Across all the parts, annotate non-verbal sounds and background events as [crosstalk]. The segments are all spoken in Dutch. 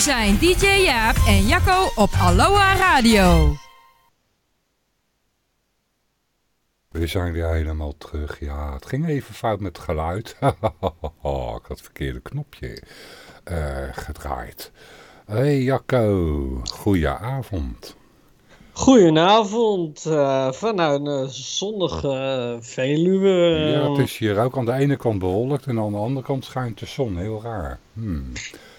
zijn DJ Jaap en Jacco op Aloha Radio. We zijn weer helemaal terug. Ja, het ging even fout met het geluid. [laughs] Ik had het verkeerde knopje eh, gedraaid. Hey Jacco, goedenavond. Goedenavond, eh, vanuit een zonnige eh, Veluwe. Ja, het is hier ook aan de ene kant bewolkt en aan de andere kant schijnt de zon. Heel raar. Hmm.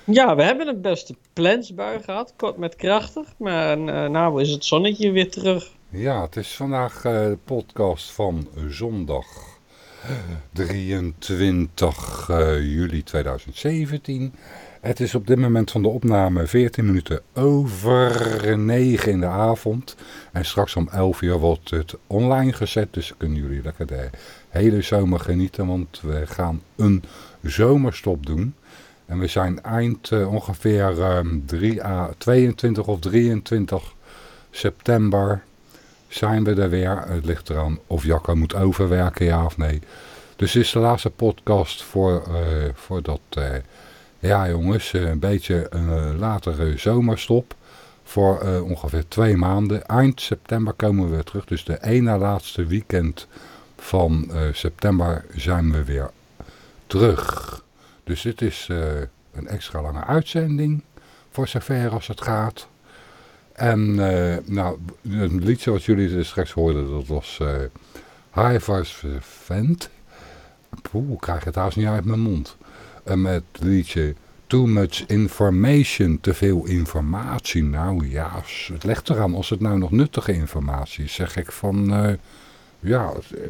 Ja, we hebben een beste plensbui gehad, kort met krachtig. Maar eh, nou is het zonnetje weer terug. Ja, het is vandaag eh, de podcast van zondag 23 eh, juli 2017. Het is op dit moment van de opname 14 minuten over 9 in de avond. En straks om 11 uur wordt het online gezet. Dus kunnen jullie lekker de hele zomer genieten. Want we gaan een zomerstop doen. En we zijn eind eh, ongeveer ehm, 3 à 22 of 23 september zijn we er weer. Het ligt eraan of Jacco moet overwerken, ja of nee. Dus dit is de laatste podcast voor, eh, voor dat, eh, ja jongens, eh, een beetje een eh, latere zomerstop. Voor eh, ongeveer twee maanden. Eind september komen we weer terug. Dus de ene laatste weekend van eh, september zijn we weer terug. Dus dit is eh, een extra lange uitzending. Voor zover als het gaat. En eh, nou, het liedje wat jullie dus straks hoorden, dat was eh High Vice Vent. Poeh, ik krijg het haast niet uit mijn mond. En met het liedje Too Much Information, te veel informatie. Nou ja, het legt eraan als het nou nog nuttige informatie is. Zeg ik van, eh, ja, eh,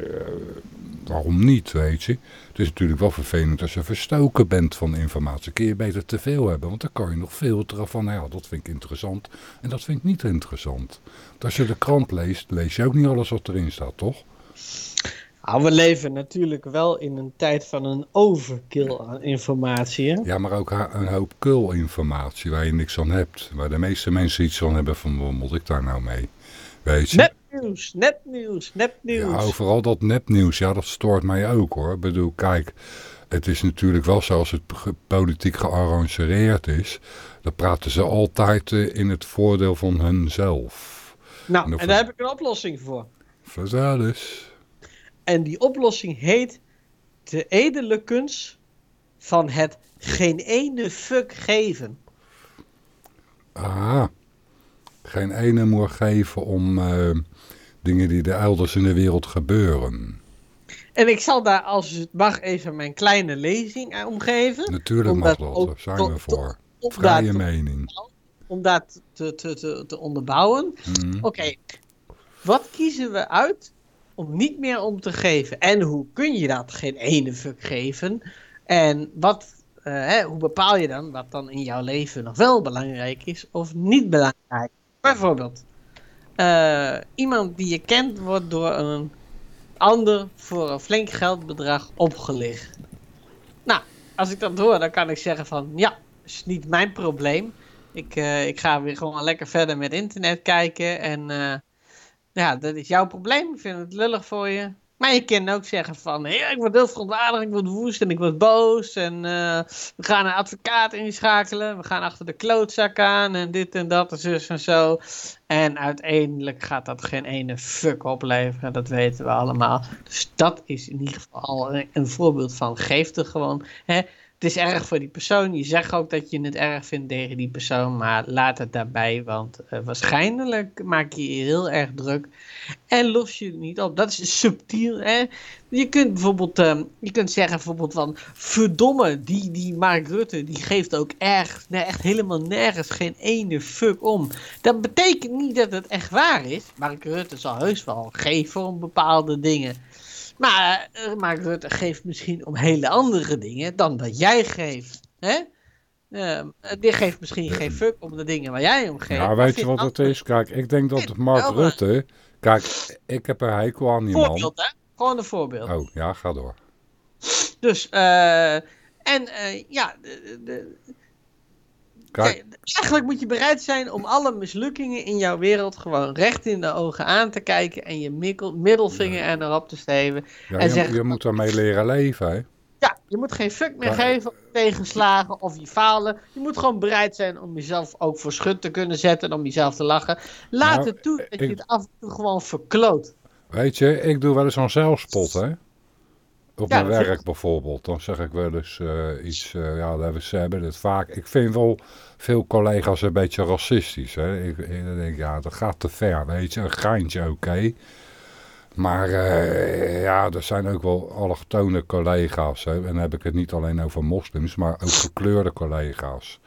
waarom niet, weet je. Het is natuurlijk wel vervelend als je verstoken bent van informatie. Kun je beter te veel hebben, want dan kan je nog filteren van, nou ja, dat vind ik interessant en dat vind ik niet interessant. Want als je de krant leest, lees je ook niet alles wat erin staat, toch? Nou, we leven natuurlijk wel in een tijd van een overkill aan informatie. Hè? Ja, maar ook een hoop kul-informatie waar je niks aan hebt. Waar de meeste mensen iets van hebben van, wat moet ik daar nou mee? Weet je? Nepnieuws, nepnieuws, nepnieuws. Ja, overal dat nepnieuws, ja, dat stoort mij ook hoor. Ik bedoel, kijk, het is natuurlijk wel zo als het politiek gearrangeerd is. Dan praten ze altijd eh, in het voordeel van hunzelf. nou, en daar heb ik een oplossing voor. Vertel eens. En die oplossing heet de edele kunst van het geen ene fuck geven. Ah, geen ene moer geven om eh, dingen die er elders in de wereld gebeuren. En ik zal daar, als het mag, even mijn kleine lezing aan omgeven. Natuurlijk mag dat zijn we voor. Vrije mening. om dat te, te, te, te onderbouwen. Mhm. Oké, wat kiezen we uit om niet meer om te geven? En hoe kun je dat geen ene fuck geven? En wat, eh, hè, hoe bepaal je dan wat dan in jouw leven nog wel belangrijk is of niet belangrijk? Bijvoorbeeld, eh, iemand die je kent wordt door een ander voor een flink geldbedrag opgelicht. Nou, als ik dat hoor, dan kan ik zeggen van ja, is niet mijn probleem. Ik, eh, ik ga weer gewoon lekker verder met internet kijken. En eh, ja, dat is jouw probleem. Ik vind het lullig voor je. Maar je kan ook zeggen van, ja, ik word heel verontwaardigd, ik word woest en ik word boos. En eh, we gaan een advocaat inschakelen. We gaan achter de klootzak aan en dit en dat en zus en zo. En uiteindelijk gaat dat geen ene fuck opleveren, dat weten we allemaal. Dus dat is in ieder geval al een, een voorbeeld van, geef er gewoon. Hè? Het is erg voor die persoon. Je zegt ook dat je het erg vindt tegen die persoon, maar laat het daarbij, want eh, waarschijnlijk maak je je heel erg druk en los je het niet op. Dat is subtiel. Hè? Je kunt bijvoorbeeld, ehm, je kunt zeggen bijvoorbeeld van, verdomme, die, die Mark Rutte, die geeft ook erg, nee, echt helemaal nergens geen ene fuck om. Dat betekent niet dat het echt waar is. Mark Rutte zal heus wel geven om bepaalde dingen. Maar eh, Mark Rutte geeft misschien om hele andere dingen dan dat jij geeft. Hè? Ehm, die geeft misschien geen fuck om de dingen waar jij om geeft. Ja, maar weet je wat het is? Kijk, ik denk dat Mark wel, maar- Rutte... Kijk, ik heb er hekel aan die man. Voorbeeld, hè? Gewoon een voorbeeld. Oh, ja, ga door. Dus, eh, en eh, ja, de, de, Kijk, eigenlijk moet je bereid zijn om alle mislukkingen in jouw wereld gewoon recht in de ogen aan te kijken en je mikkel, middelvinger er erop te steven. ja, en je, zeg- je moet daarmee leren leven, hè? Ja, je moet geen fuck meer Ja. geven op tegenslagen of je falen. Je moet gewoon bereid zijn om jezelf ook voor schut te kunnen zetten en om jezelf te lachen. Laat Nou, het toe dat je het af en toe gewoon verkloot. Weet je, ik doe wel eens zo'n zelfspot, hè? Op Ja, mijn werk bijvoorbeeld. Dan zeg ik wel eens eh, iets, eh, ja, dat ze hebben het vaak. Ik vind wel veel collega's een beetje racistisch, hè? Ik, ik dan denk, ja, dat gaat te ver, weet je. Een geintje, oké. Maar eh, ja, er zijn ook wel allochtone collega's. Hè? En dan heb ik het niet alleen over moslims, maar ook gekleurde collega's.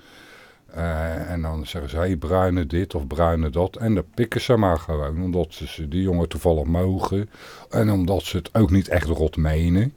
En dan zeggen ze, hé, hey, bruine dit of bruine dat. En dan pikken ze maar gewoon, omdat ze die jongen toevallig mogen. En omdat ze het ook niet echt rot menen.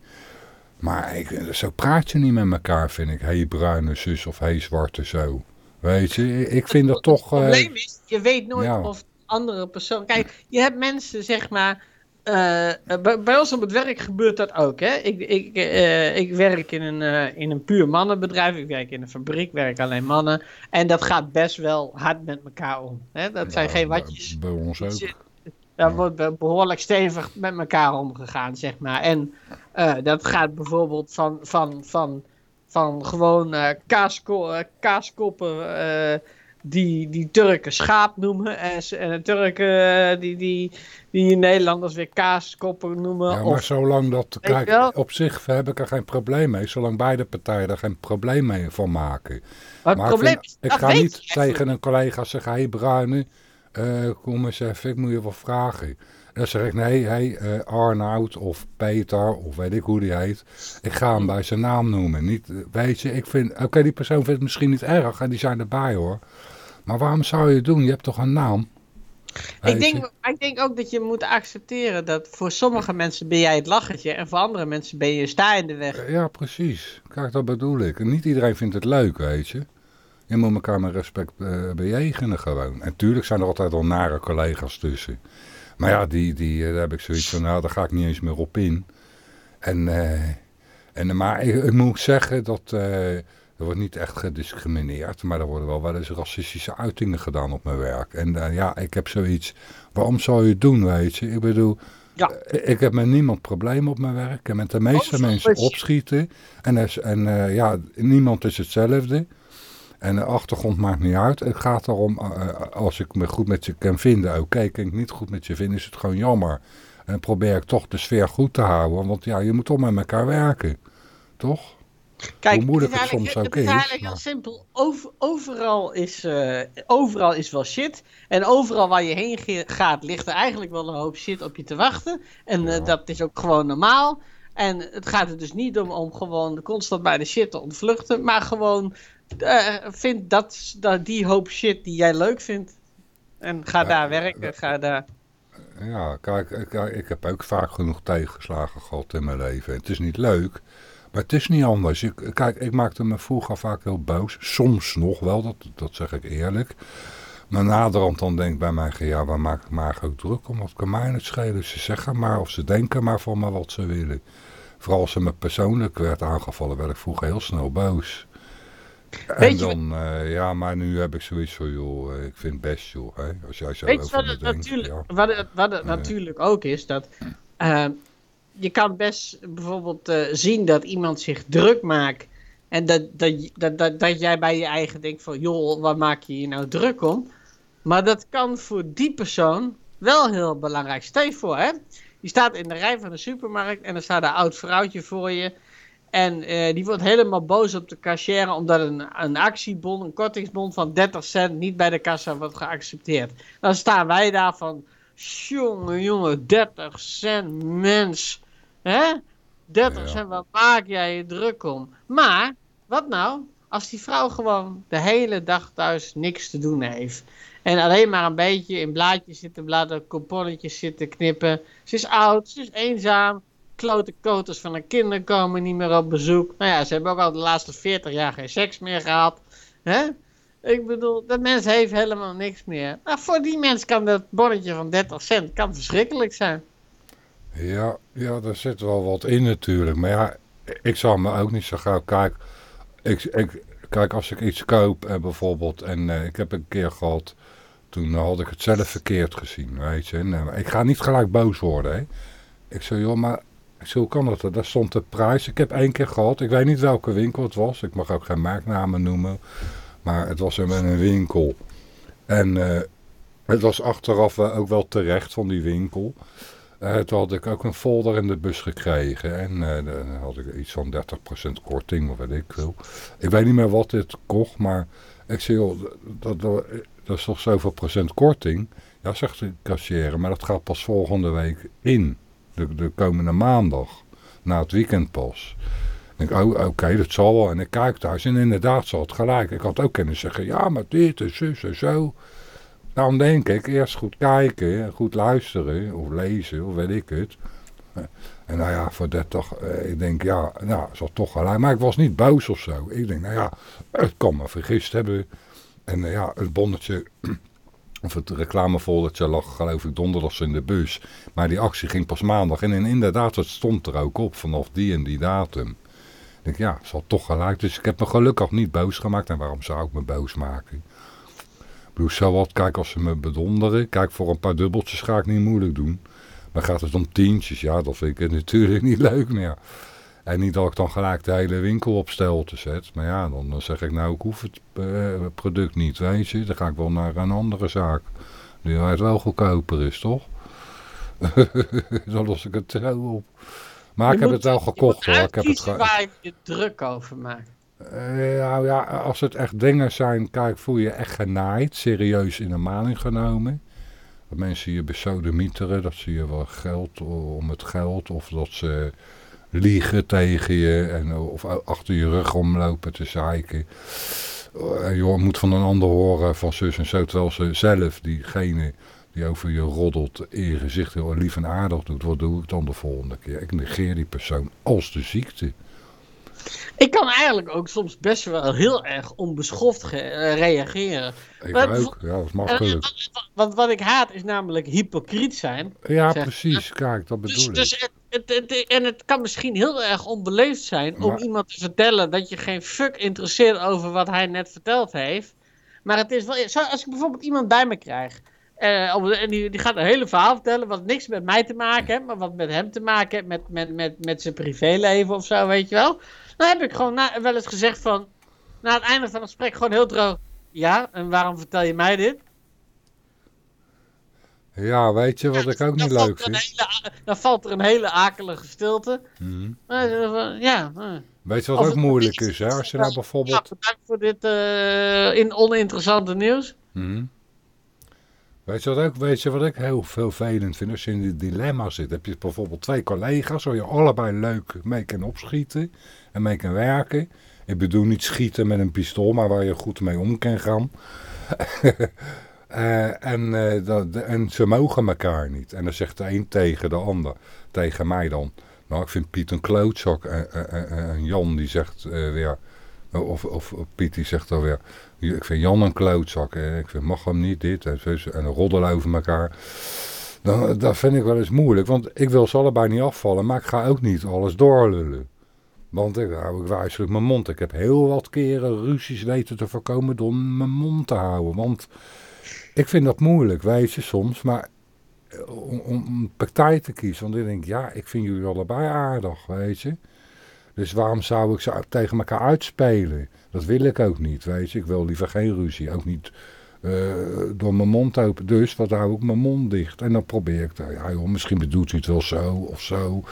Maar ik, zo praat je niet met elkaar, vind ik. Hé, hey, bruine zus of hé, hey, zwarte zo. Weet je, ik vind dat toch... Het eh, probleem is, je weet nooit ja. of andere persoon. Kijk, je hebt mensen, zeg maar. eh, bij, bij ons op het werk gebeurt dat ook. Hè? Ik, ik, eh, ik werk in een, eh, in een puur mannenbedrijf. Ik werk in een fabriek, werk alleen mannen. En dat gaat best wel hard met elkaar om. Hè? Dat zijn ja, geen watjes. Bij ons ook. Daar wordt be- behoorlijk stevig met elkaar omgegaan, zeg maar. En eh, dat gaat bijvoorbeeld van, van, van, van gewoon kaasko eh, kaaskoppen die, die Turken schaap noemen. En, en de Turken die, die, die Nederlanders weer kaaskoppen noemen. Ja, maar of, zolang dat, kijk, op zich heb ik er geen probleem mee. Zolang beide partijen er geen probleem mee van maken. maar het maar probleem ik, vind- is, ik ga niet tegen een collega zeggen, hé hey, Bruine, kom eens even, ik moet je wat vragen. Dan zeg ik, nee, hey, eh, Arnoud of Peter of weet ik hoe die heet. Ik ga hem bij zijn naam noemen. Niet, weet je, ik vind, oké, die persoon vindt het misschien niet erg en die zijn erbij hoor. Maar waarom zou je het doen? Je hebt toch een naam? Ik denk, ik denk ook dat je moet accepteren dat voor sommige mensen ben jij het lachertje en voor andere mensen ben je sta in de weg. Ja, precies. Kijk, dat bedoel ik. Niet iedereen vindt het leuk, weet je. Je moet elkaar met respect eh, bejegenen gewoon. En tuurlijk zijn er altijd wel nare collega's tussen. Maar ja, die, die, eh, daar heb ik zoiets van, nou, daar ga ik niet eens meer op in. En, eh, en maar ik, ik moet zeggen dat eh, er wordt niet echt gediscrimineerd, maar er worden wel wel eens racistische uitingen gedaan op mijn werk. En ja, ik heb zoiets, waarom zou je het doen, weet je? Ik bedoel, Ja. ik heb met niemand problemen op mijn werk. En met de meeste Overal mensen opschieten. En, is- en ja, niemand is hetzelfde. En de achtergrond maakt niet uit. Het gaat erom, eh, als ik me goed met je kan vinden, oké. kan ik niet goed met je vinden, is het gewoon jammer. En probeer ik toch de sfeer goed te houden. Want ja, je moet toch met elkaar werken. Toch? Kijk, Hoe moeilijk het, is het soms ook het is is, eigenlijk heel simpel. Over, overal, is, eh, overal is wel shit. En overal waar je heen gaat, ligt er eigenlijk wel een hoop shit op je te wachten. En eh, Ja. dat is ook gewoon normaal. En het gaat er dus niet om om gewoon constant bij de shit te ontvluchten. Maar gewoon eh, vind dat, dat die hoop shit die jij leuk vindt. En ga Ja, daar werken. Ga daar. Ja, kijk, ik, ik heb ook vaak genoeg tegenslagen gehad in mijn leven. Het is niet leuk, maar het is niet anders. Ik, kijk, ik maakte me vroeger vaak heel boos. Soms nog wel, dat, dat zeg ik eerlijk. Maar naderhand dan denk ik bij mij, ja, waar maak ik me eigenlijk ook druk om? Wat kan mij het schelen? Ze zeggen maar, of ze denken maar van me wat ze willen. Vooral als ze me persoonlijk werd aangevallen, werd ik vroeger heel snel boos. En Weet je dan, eh, ja, maar nu heb ik zoiets van, joh, eh, ik vind het best, joh. Hè? Als jij zo Weet je wat het, denkt, natuurlijk, ja. wat het, wat het natuurlijk ook is? Dat eh, je kan best bijvoorbeeld zien dat iemand zich druk maakt. En dat, dat, dat, dat, dat jij bij je eigen denkt van, joh, waar maak je je nou druk om? Maar dat kan voor die persoon wel heel belangrijk. Stel je voor, hè? Je staat in de rij van de supermarkt en er staat een oud vrouwtje voor je. En eh, die wordt helemaal boos op de cashier omdat een, een actiebon, een kortingsbon van 30 cent niet bij de kassa wordt geaccepteerd. Dan staan wij daar van, jongen, jongen, 30 cent, mens. Hè? 30 Ja. cent, wat maak jij je druk om? Maar, wat nou, als die vrouw gewoon de hele dag thuis niks te doen heeft. En alleen maar een beetje in blaadjes zitten bladeren, couponnetjes zitten knippen. Ze is oud, ze is eenzaam. Klote koters van haar kinderen komen niet meer op bezoek. Nou ja, ze hebben ook al de laatste 40 jaar geen seks meer gehad. Hè? Ik bedoel, dat mens heeft helemaal niks meer. Nou, voor die mens kan dat bonnetje van 30 cent kan verschrikkelijk zijn. Ja, ja, daar zit wel wat in natuurlijk. Maar ja, ik zal me ook niet zo gauw... Kijk, ik, ik, kijk als ik iets koop en bijvoorbeeld... En eh, ik heb een keer gehad... Toen had ik het zelf verkeerd gezien, weet je. Eh, ik ga niet gelijk boos worden, hè. Ik zei, joh, maar... Hoe kan dat? Daar stond de prijs. Ik heb één keer gehad. Ik weet niet welke winkel het was. Ik mag ook geen merknamen noemen. Maar het was in een winkel. En eh, het was achteraf ook wel terecht van die winkel. Eh, toen had ik ook een folder in de bus gekregen. En eh, dan had ik iets van 30% korting, of weet ik veel. Ik weet niet meer wat dit kocht, maar ik zei, joh, dat, dat, dat is toch zoveel procent korting? Ja, zegt de kassière, maar dat gaat pas volgende week in. De, de komende maandag. Na het weekend pas. Ik denk, oh, oké, dat zal wel. En ik kijk thuis en inderdaad zal het gelijk. Ik had ook kunnen zeggen, ja, maar dit en zus en zo. Dan denk ik, eerst goed kijken, goed luisteren, of lezen, of weet ik het. En nou ja, voor 30, eh, ik denk, ja, nou, zal toch gelijk. Maar ik was niet boos of zo. Ik denk, nou ja, het kan me vergist hebben. En eh, ja, het bonnetje, of het reclamefoldertje lag geloof ik donderdags in de bus. Maar die actie ging pas maandag. En inderdaad, het stond er ook op vanaf die en die datum. Ik denk, ja, zal toch gelijk. Dus ik heb me gelukkig niet boos gemaakt. En waarom zou ik me boos maken? Ik bedoel, zo wat, kijk als ze me bedonderen. Kijk, voor een paar dubbeltjes ga ik niet moeilijk doen. Maar gaat het om tientjes, ja, dat vind ik natuurlijk niet leuk meer. En niet dat ik dan gelijk de hele winkel op stelte zet. Maar ja, dan, zeg ik nou, ik hoef het eh, product niet, weet je. Dan ga ik wel naar een andere zaak. Die waar het wel goedkoper is, toch? [laughs] dan los ik het zo op. Maar ik heb moet- het wel gekocht hoor. Ik heb het ge- waar je je druk over maakt. eh, nou ja, als het echt dingen zijn, kijk, voel je echt genaaid, serieus in de maling genomen. Dat mensen je besodemieteren, dat ze je wel geld om het geld, of dat ze liegen tegen je, en, of achter je rug omlopen te zeiken. Eh, je moet van een ander horen van zus en zo, terwijl ze zelf, diegene die over je roddelt, in je gezicht heel lief en aardig doet. Wat doe ik dan de volgende keer? Ik negeer die persoon als de ziekte. Ik kan eigenlijk ook soms best wel heel erg onbeschoft eh, reageren. Ik Maar- ook, ja, dat is makkelijk. Want wat ik haat is namelijk hypocriet zijn. Ja, zeg- precies, kijk, dat Dus, bedoel ik. dus het, het, en het kan misschien heel erg onbeleefd zijn om iemand te vertellen dat je geen fuck interesseert over wat hij net verteld heeft. Maar het is wel, als ik bijvoorbeeld iemand bij me krijg. eh, en die, die gaat een hele verhaal vertellen wat niks met mij te maken heeft, maar wat met hem te maken heeft, met, met, met, met zijn privéleven of zo, weet je wel. Dan heb ik gewoon na, wel eens gezegd van, na het einde van het gesprek gewoon heel droog, ja, en waarom vertel je mij dit? Ja, weet je wat ik ook niet leuk vind? hele Dan valt er een hele akelige stilte. Mhm. Maar, eh, Ja, eh. Weet je wat ook moeilijk is, hè? Als je nou Ja, bijvoorbeeld... bedankt voor dit eh, in oninteressante nieuws. Mhm. Weet, je wat ook, weet je wat ik heel vervelend vind? Als je in die dilemma zit, heb je bijvoorbeeld twee collega's waar je allebei leuk mee kan opschieten en mee kan werken. Ik bedoel niet schieten met een pistool, maar waar je goed mee om kan gaan. [laughs] Eh, en, eh, dat, en ze mogen elkaar niet. En dan zegt de een tegen de ander, tegen mij dan. Nou, ik vind Piet een klootzak. En, Jan die zegt eh, weer, of, of, Piet die zegt dan weer, ik vind Jan een klootzak. En ik vind mag hem niet dit. En, en roddelen over elkaar. Dan, dat vind ik wel eens moeilijk. Want ik wil ze allebei niet afvallen. Maar ik ga ook niet alles doorlullen. Want ik hou ik mijn mond. Ik heb heel wat keren ruzies weten te voorkomen door mijn mond te houden. Want ik vind dat moeilijk, weet je, soms. Maar eh, om, om een partij te kiezen. Want ik denk, ja, ik vind jullie allebei aardig, weet je. Dus waarom zou ik ze tegen elkaar uitspelen? Dat wil ik ook niet, weet je. Ik wil liever geen ruzie. Ook niet eh, door mijn mond open. Dus wat hou ik mijn mond dicht. En dan probeer ik, te- ja joh, misschien bedoelt u het wel zo of zo.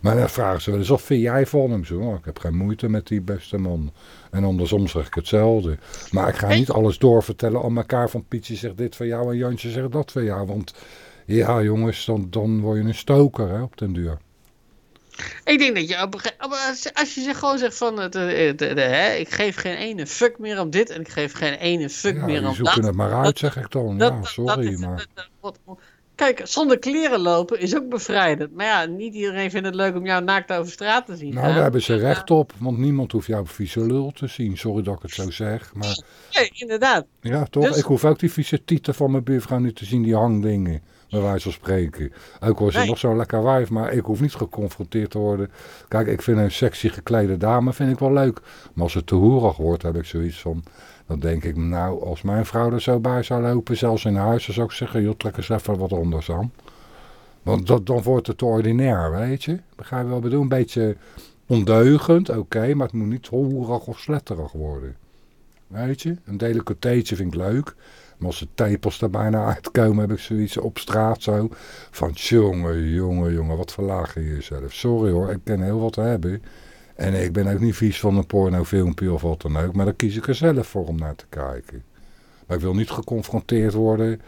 Maar dan vragen ze wel eens, wat vind jij van hem? Zo, "Oh, ik heb geen moeite met die beste man. En andersom zeg ik hetzelfde. Maar ik ga niet alles doorvertellen aan elkaar van Pietje zegt dit van jou en Jantje zegt dat van jou. Want ja jongens, dan, dan word je een stoker hè, op den duur. Ik denk dat je op als- je zeg- gewoon zegt van het, eh, het, eh, hè, ik geef geen ene fuck meer om dit en ik geef geen ene fuck Ja, meer die om zoeken dat. het maar uit zeg ik dan. dat- Ja, sorry, is- maar... dat- dat- wat- Kijk, zonder kleren lopen is ook bevrijdend. Maar ja, niet iedereen vindt het leuk om jou naakt over straat te zien. Nou, hè? daar hebben ze recht op, want niemand hoeft jouw vieze lul te zien. Sorry dat ik het zo zeg, maar Nee, inderdaad. ja, toch? Dus- Ik hoef ook die vieze tieten van mijn buurvrouw niet te zien, die hangdingen, bij wijze van spreken. Ook al is Nee. nog zo'n lekker wijf, maar ik hoef niet geconfronteerd te worden. Kijk, ik vind een sexy geklede dame vind ik wel leuk, maar als het te hoerig wordt, heb ik zoiets van... Dan denk ik, nou, als mijn vrouw er zo bij zou lopen, zelfs in huis, dan zou ik zeggen, joh, trek eens even wat anders aan. Want dat, dan wordt het te ordinair, weet je. Begrijp je wat ik bedoel? Een beetje ondeugend, oké, maar het moet niet hoerig of sletterig worden. Weet je? Een delicateetje vind ik leuk. De tepels er bijna uitkomen, heb ik zoiets op straat zo. Van jongen, jongen, jongen, wat verlaag je jezelf. Sorry hoor, ik ken heel wat hebben. En ik ben ook niet vies van een pornofilmpje of wat dan ook. Maar dan kies ik er zelf voor om naar te kijken. Maar ik wil niet geconfronteerd worden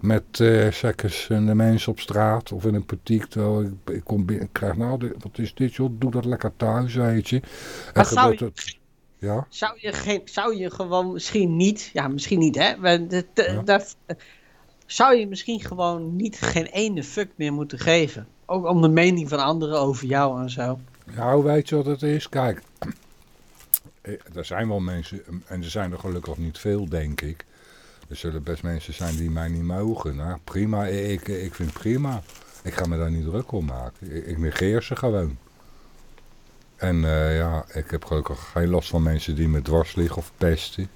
met sekkers en de mensen op straat of in een boutique. Terwijl ik, ik kom binnen en krijg, nou, dit- wat is dit joh, doe dat lekker thuis, weet je. En Maar zou gebeurt je- het- Ja, Zou je, geen, zou je gewoon misschien niet, ja misschien niet hè, maar de- de- Ja. dat- zou je misschien gewoon niet geen ene fuck meer moeten geven? Ook om de mening van anderen over jou en zo. nou weet je wat het is? Kijk, [clears throat] eh, er zijn wel mensen, en er zijn er gelukkig niet veel denk ik. Er zullen best mensen zijn die mij niet mogen. Nou prima, ik, ik vind het prima. Ik ga me daar niet druk om maken. Ik, ik negeer ze gewoon. En eh, ja, ik heb gelukkig geen last van mensen die me dwars liggen of pesten.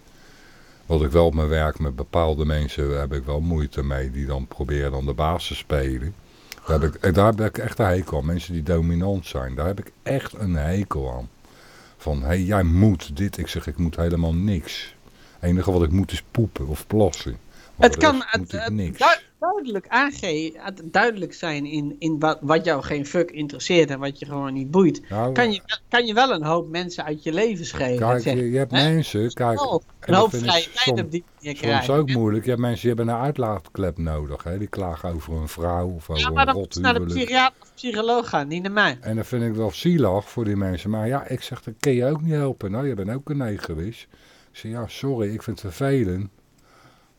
Wat ik wel op mijn werk met bepaalde mensen heb ik wel moeite mee. Die dan proberen dan de baas te spelen. Daar heb, ik, daar heb ik echt een hekel aan. Mensen die dominant zijn. Daar heb ik echt een hekel aan. Van, hé, hey, jij moet dit. Ik zeg, ik moet helemaal niks. Het enige wat ik moet is poepen of plassen. Maar Het kan het, niks. Du- duidelijk aangeven, duidelijk zijn in, in wat, wat jou geen fuck interesseert en wat je gewoon niet boeit. Nou, Kan je, kan je wel een hoop mensen uit je leven schelen. Kijk, zeg. je, je hebt hè? mensen, kijk, Oh, en een dat hoop vrije tijd op die manier soms krijgen. ook moeilijk. Je hebt mensen die hebben een uitlaatklep nodig. Hè? Die klagen over een vrouw of over Ja, maar een dan moet je naar de psychiater of psycholoog gaan, niet naar mij. En dat vind ik wel zielig voor die mensen. Maar ja, ik zeg, dat kun je ook niet helpen. Nou, je bent ook een. Ik zeg, ja, sorry, ik vind het vervelend.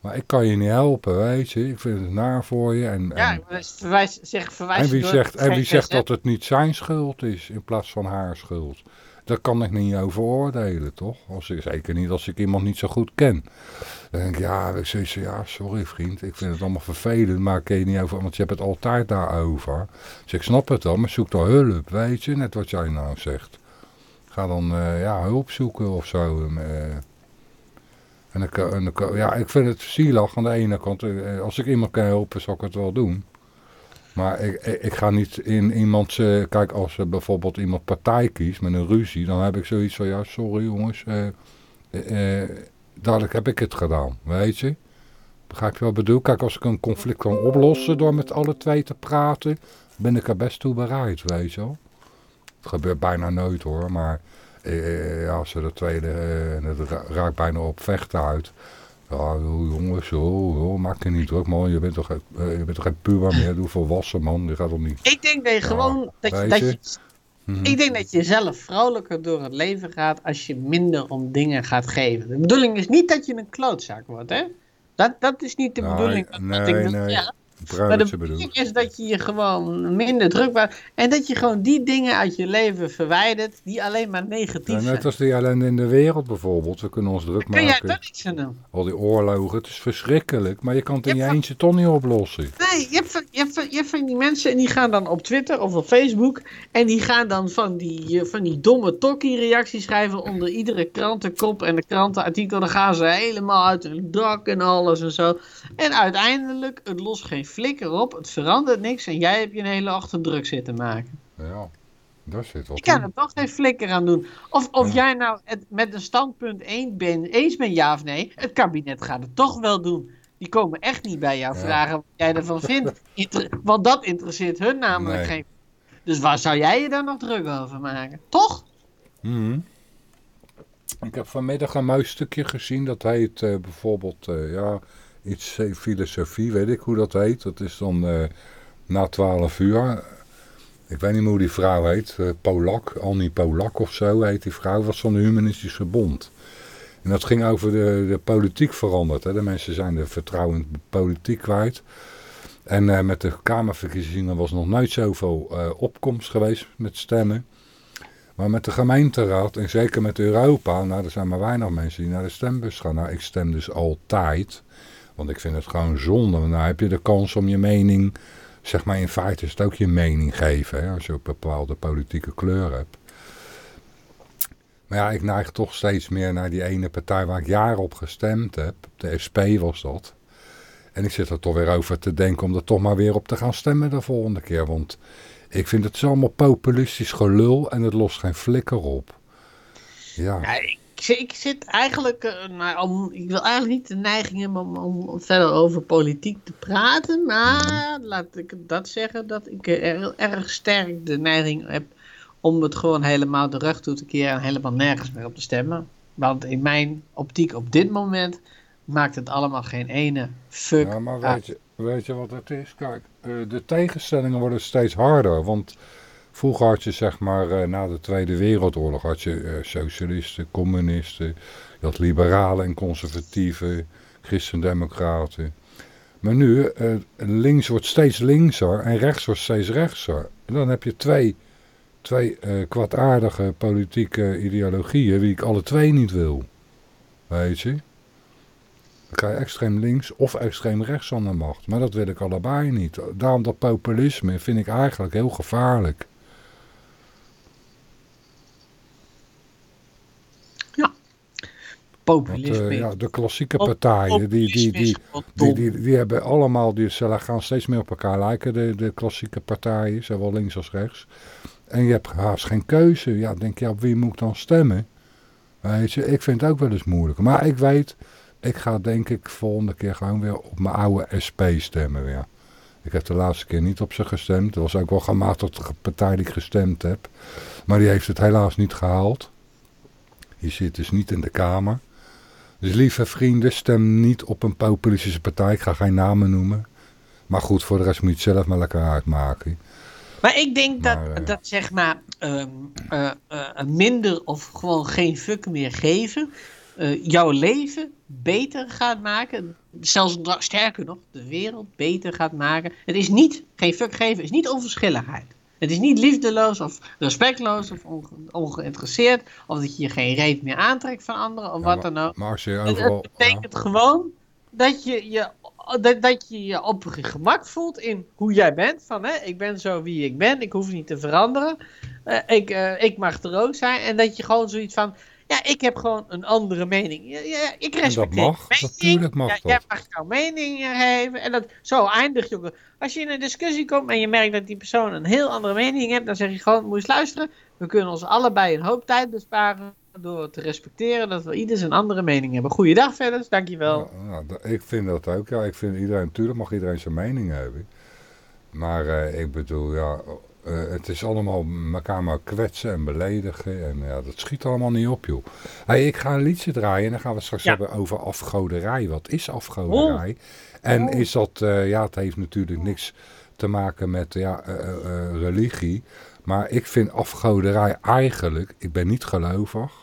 Maar ik kan je niet helpen, weet je. Ik vind het naar voor je. En, Ja, en, verwijs, zeg, verwijs en wie, door zegt, en wie zegt dat het niet zijn schuld is in plaats van haar schuld? daar kan ik niet over oordelen, toch? Als ik, zeker niet als ik iemand niet zo goed ken. Dan denk ik, ja, ik zeg, ja, sorry vriend, ik vind het allemaal vervelend, maar ik ken je niet over, want je hebt het altijd daarover. Dus ik snap het wel, maar zoek dan hulp, weet je, net wat jij nou zegt. Ga dan, eh, ja, hulp zoeken of zo. eh. En kan- en kan- ja, ik vind het zielig aan de ene kant. eh, Als ik iemand kan helpen, zal ik het wel doen. Maar ik, ik, ik ga niet in iemand... eh, kijk, als bijvoorbeeld iemand partij kiest met een ruzie... dan heb ik zoiets van... Ja, sorry jongens. eh eh, dadelijk heb ik het gedaan. Weet je? Begrijp je wat ik bedoel? Kijk, als ik een conflict kan oplossen... door met alle twee te praten... ben ik er best toe bereid, weet je wel. Het gebeurt bijna nooit hoor. Maar ja, als ze de tweede... eh, dat ra- raakt bijna op vechten uit... Ja, jongens, joh, joh, maak je niet druk man. Je bent toch, geen- eh, je bent toch geen puber meer. Doe volwassen man. Je gaat toch niet... Ik denk dat je gewoon dat je, dat je. Mhm. ik denk dat je zelf vrolijker door het leven gaat als je minder om dingen gaat geven. De bedoeling is niet dat je een klootzak wordt, hè? Dat, dat is niet de Nee, bedoeling. Dat- dat nee, ik dat- ja. Maar de je bedoelt. is dat je je gewoon minder druk maakt. En dat je gewoon die dingen uit je leven verwijdert die alleen maar negatief Ja, net zijn. als die ellende in de wereld bijvoorbeeld. We kunnen ons druk Kun jij maken. daar niks aan doen? Al die oorlogen. Het is verschrikkelijk. Maar je kan het in je maar- eentje toch niet oplossen. Nee, je hebt, je, hebt van, die mensen en die gaan dan op Twitter of op Facebook. En die gaan dan van die, eh, van die domme tokkie reacties schrijven onder iedere krantenkop en de krantenartikel. Dan gaan ze helemaal uit hun dak en alles en zo. En uiteindelijk, het lost geen flikker op, het verandert niks. En jij hebt je een hele achterdruk zitten maken. Ja, daar zit wat Je kan er toch geen flikker aan doen. Of, of Ja. jij nou het met een standpunt eens bent, eens bent ja of nee. Het kabinet gaat het toch wel doen. Die komen echt niet bij jou Ja. vragen wat jij ervan vindt. Inter- want dat interesseert hun namelijk Nee. geen. Dus waar zou jij je dan nog druk over maken? Toch? Mhm. Ik heb vanmiddag een mooi stukje gezien. Dat heet eh, bijvoorbeeld, eh, ja, iets eh, filosofie, weet ik hoe dat heet. Dat is dan eh, na 12 uur. Ik weet niet meer hoe die vrouw heet. Polak, Annie Polak of zo heet die vrouw. Was van de Humanistische Bond. En dat ging over de, de politiek veranderd. Hè. De mensen zijn de vertrouwen in de politiek kwijt. En eh, met de Kamerverkiezingen was nog nooit zoveel eh, opkomst geweest met stemmen. Maar met de gemeenteraad en zeker met Europa, nou er zijn maar weinig mensen die naar de stembus gaan. Nou, ik stem dus altijd, want ik vind het gewoon zonde. Nou heb je de kans om je mening, zeg maar in feite is het ook je mening geven, hè, als je een bepaalde politieke kleur hebt. Maar ja, ik neig toch steeds meer naar die ene partij waar ik jaren op gestemd heb. De SP was dat. En ik zit er toch weer over te denken om er toch maar weer op te gaan stemmen de volgende keer. Want ik vind het zo allemaal populistisch gelul en het lost geen flikker op. Ja, Ja, ik, zit- ik zit eigenlijk. eh, nou, om, ik wil eigenlijk niet de neiging hebben om, om, om verder over politiek te praten. Maar laat ik dat zeggen dat ik er, erg sterk de neiging heb om het gewoon helemaal de rug toe te keren en helemaal nergens meer op te stemmen. Want in mijn optiek op dit moment maakt het allemaal geen ene fuck ja maar weet je, weet je wat het is? Kijk, eh, de tegenstellingen worden steeds harder. Want vroeger had je zeg maar eh, na de Tweede Wereldoorlog had je eh, socialisten, communisten. Je had liberalen en conservatieven, christendemocraten. Maar nu, links wordt steeds linkser en rechts wordt steeds rechtser. En dan heb je twee, twee eh, kwaadaardige politieke ideologieën, die ik alle twee niet wil. Weet je? Dan krijg je extreem links of extreem rechts aan de macht. Maar dat wil ik allebei niet. Daarom dat populisme vind ik eigenlijk heel gevaarlijk. Want Populisme. eh, ja, de klassieke partijen, die, die, die, die, die hebben allemaal, die ze gaan steeds meer op elkaar lijken, de, de klassieke partijen, zowel links als rechts. En je hebt haast geen keuze. Ja, denk je, op wie moet ik dan stemmen? Weet je, ik vind het ook wel eens moeilijk. Maar ik weet, ik ga denk ik volgende keer gewoon weer op mijn oude SP stemmen weer. Ik heb de laatste keer niet op ze gestemd. Dat was ook wel gematigd de partij die ik gestemd heb. Maar die heeft het helaas niet gehaald. Die zit dus niet in de Kamer. Dus lieve vrienden, stem niet op een populistische partij. Ik ga geen namen noemen. Maar goed, voor de rest moet je het zelf maar lekker uitmaken. Maar ik denk dat, Maar, eh, dat zeg maar ehm, eh, eh, minder of gewoon geen fuck meer geven jouw leven beter gaat maken. Zelfs sterker nog, de wereld beter gaat maken. Het is niet, geen fuck geven is niet onverschilligheid. Het is niet liefdeloos of respectloos of onge- ongeïnteresseerd. Of dat je je geen reet meer aantrekt van anderen of Ja, wat dan ook. maar als je overal... het betekent gewoon dat je je, dat, dat je je op je gemak voelt in hoe jij bent. Van hè, ik ben zo wie ik ben, ik hoef niet te veranderen. Eh, ik, eh, ik mag er ook zijn. En dat je gewoon zoiets van. Ja, ik heb gewoon een andere mening. Ja, ja, ik respecteer mag, je mening. natuurlijk mag ja, dat. Jij mag jouw mening geven. En dat, zo eindig je ook. Als je in een discussie komt en je merkt dat die persoon een heel andere mening heeft, dan zeg je gewoon, moet je eens luisteren. We kunnen ons allebei een hoop tijd besparen door te respecteren dat we ieder zijn andere mening hebben. Goeiedag verder, dankjewel. Ja, ik vind dat ook. Ja, ik vind iedereen, natuurlijk mag iedereen zijn mening hebben. Maar eh, ik bedoel, ja, eh, het is allemaal elkaar maar kwetsen en beledigen. En ja, dat schiet allemaal niet op, joh. Hey, ik ga een liedje draaien en dan gaan we straks Ja. hebben over afgoderij. Wat is afgoderij? En Oh. is dat, eh, ja, het heeft natuurlijk niks te maken met ja, religie. Maar ik vind afgoderij eigenlijk, ik ben niet gelovig.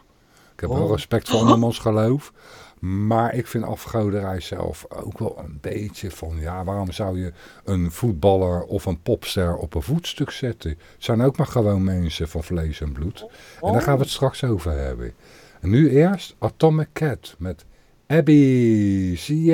Ik heb wel Oh. respect voor [gasps] andermans geloof. Maar ik vind afgoderij zelf ook wel een beetje van... ja, waarom zou je een voetballer of een popster op een voetstuk zetten? Het zijn ook maar gewoon mensen van vlees en bloed. En daar gaan we het straks over hebben. En nu eerst Atomic Cat met Abby. Zie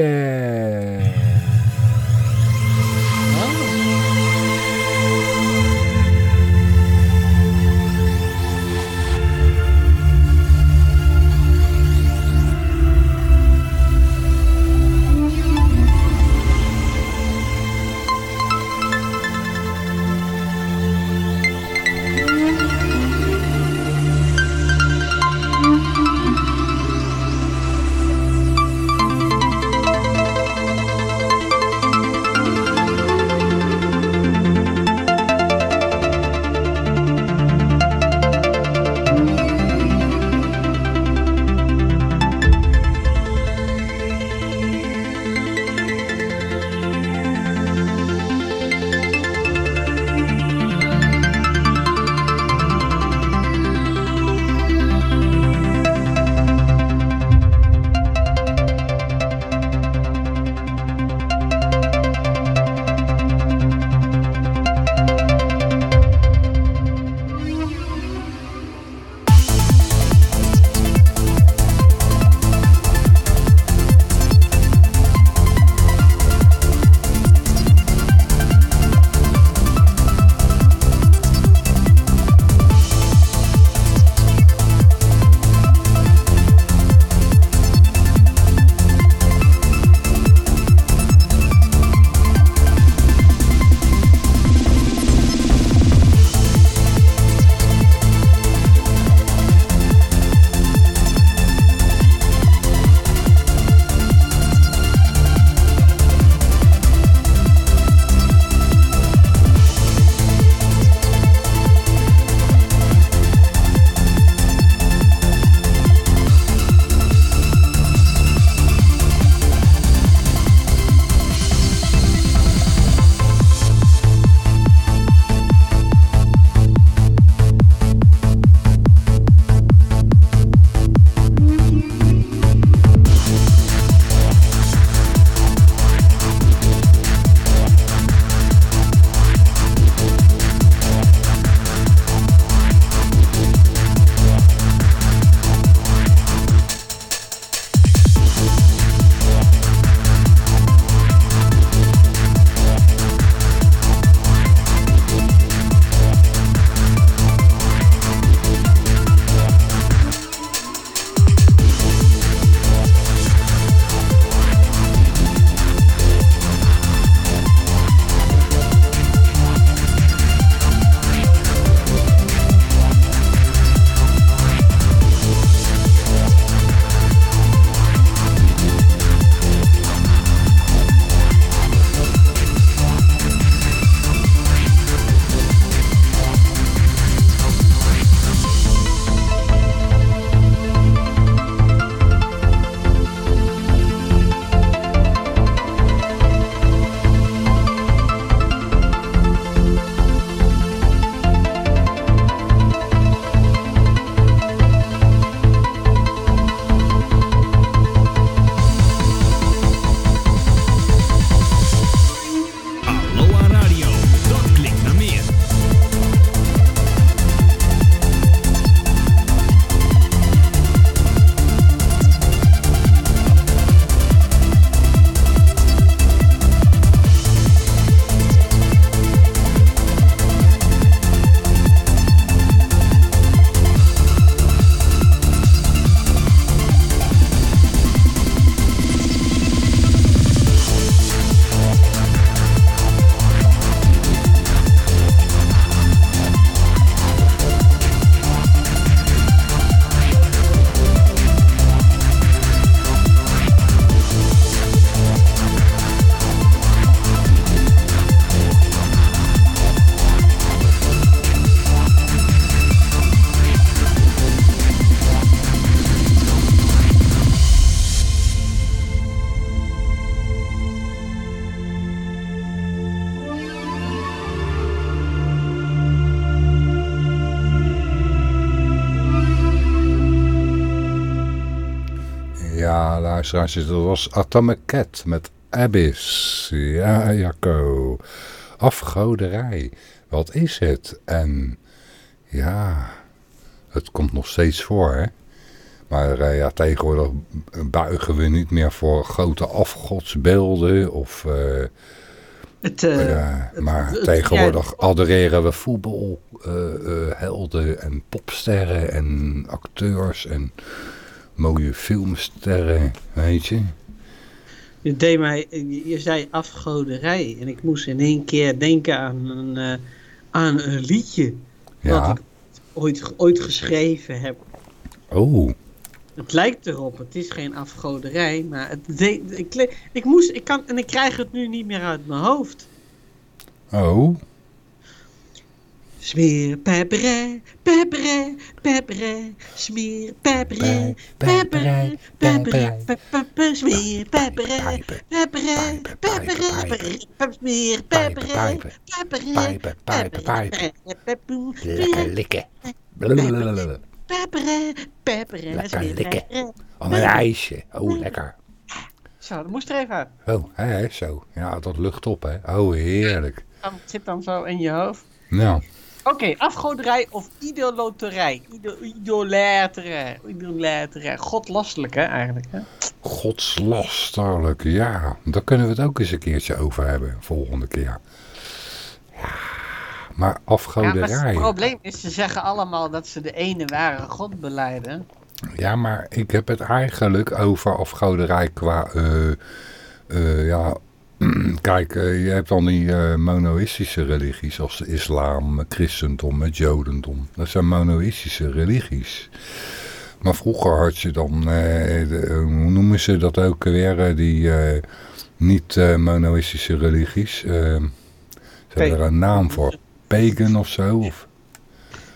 Ja, dat was Atomic Cat met Abyss. Ja, Jacco. Afgoderij. Wat is het? En ja, het komt nog steeds voor, hè? Maar eh, ja, tegenwoordig buigen we niet meer voor grote afgodsbeelden of... eh, Het, eh, ja, maar het- tegenwoordig adoreren we voetbalhelden en popsterren en acteurs en mooie filmsterren, weet je. Je, deed mij, je zei afgoderij. En ik moest in één keer denken aan een, eh, aan een liedje. Ja, Wat ik ooit, ooit geschreven heb. oh, Het lijkt erop. Het is geen afgoderij. Maar het ik, ik moest, ik kan, en ik krijg het nu niet meer uit mijn hoofd. oh, Smeer, peperij, peperij, peperij, smeer, peperij, peperij, peperij, smeer, peperij, peperij, pijpen, peperij, smeer, pijpen, peperij, pijpen, peperij, pijpen, pijpen, pijpen. peperij, lekker likken. Blablabla. peperij, peperij, Lekker likken. Oh, een ijsje. Oh, lekker. Zo, dat moest er even uit. Oh, hè, zo. Ja, dat lucht op, hè. Oh, heerlijk. Dan zit dan zo in je hoofd. Nou, Oké, afgoderij of idoloterij. Ido. Idolaterij. Godlastelijk, hè, eigenlijk. Hè? godslasterlijk, ja. Daar kunnen we het ook eens een keertje over hebben, volgende keer. Ja, maar Ja, maar afgoderij. het probleem is, ze zeggen allemaal dat ze de ene ware God beleiden. Ja, maar ik heb het eigenlijk over afgoderij qua... eh, eh, ja, kijk, eh, je hebt dan die eh, monoïstische religies als de islam, het christendom, het jodendom. Dat zijn monoïstische religies. Maar vroeger had je dan, eh, de- hoe noemen ze dat ook weer, eh, die eh, niet eh, monoïstische religies. eh, ze hebben er een naam voor, pagan of zo. Of,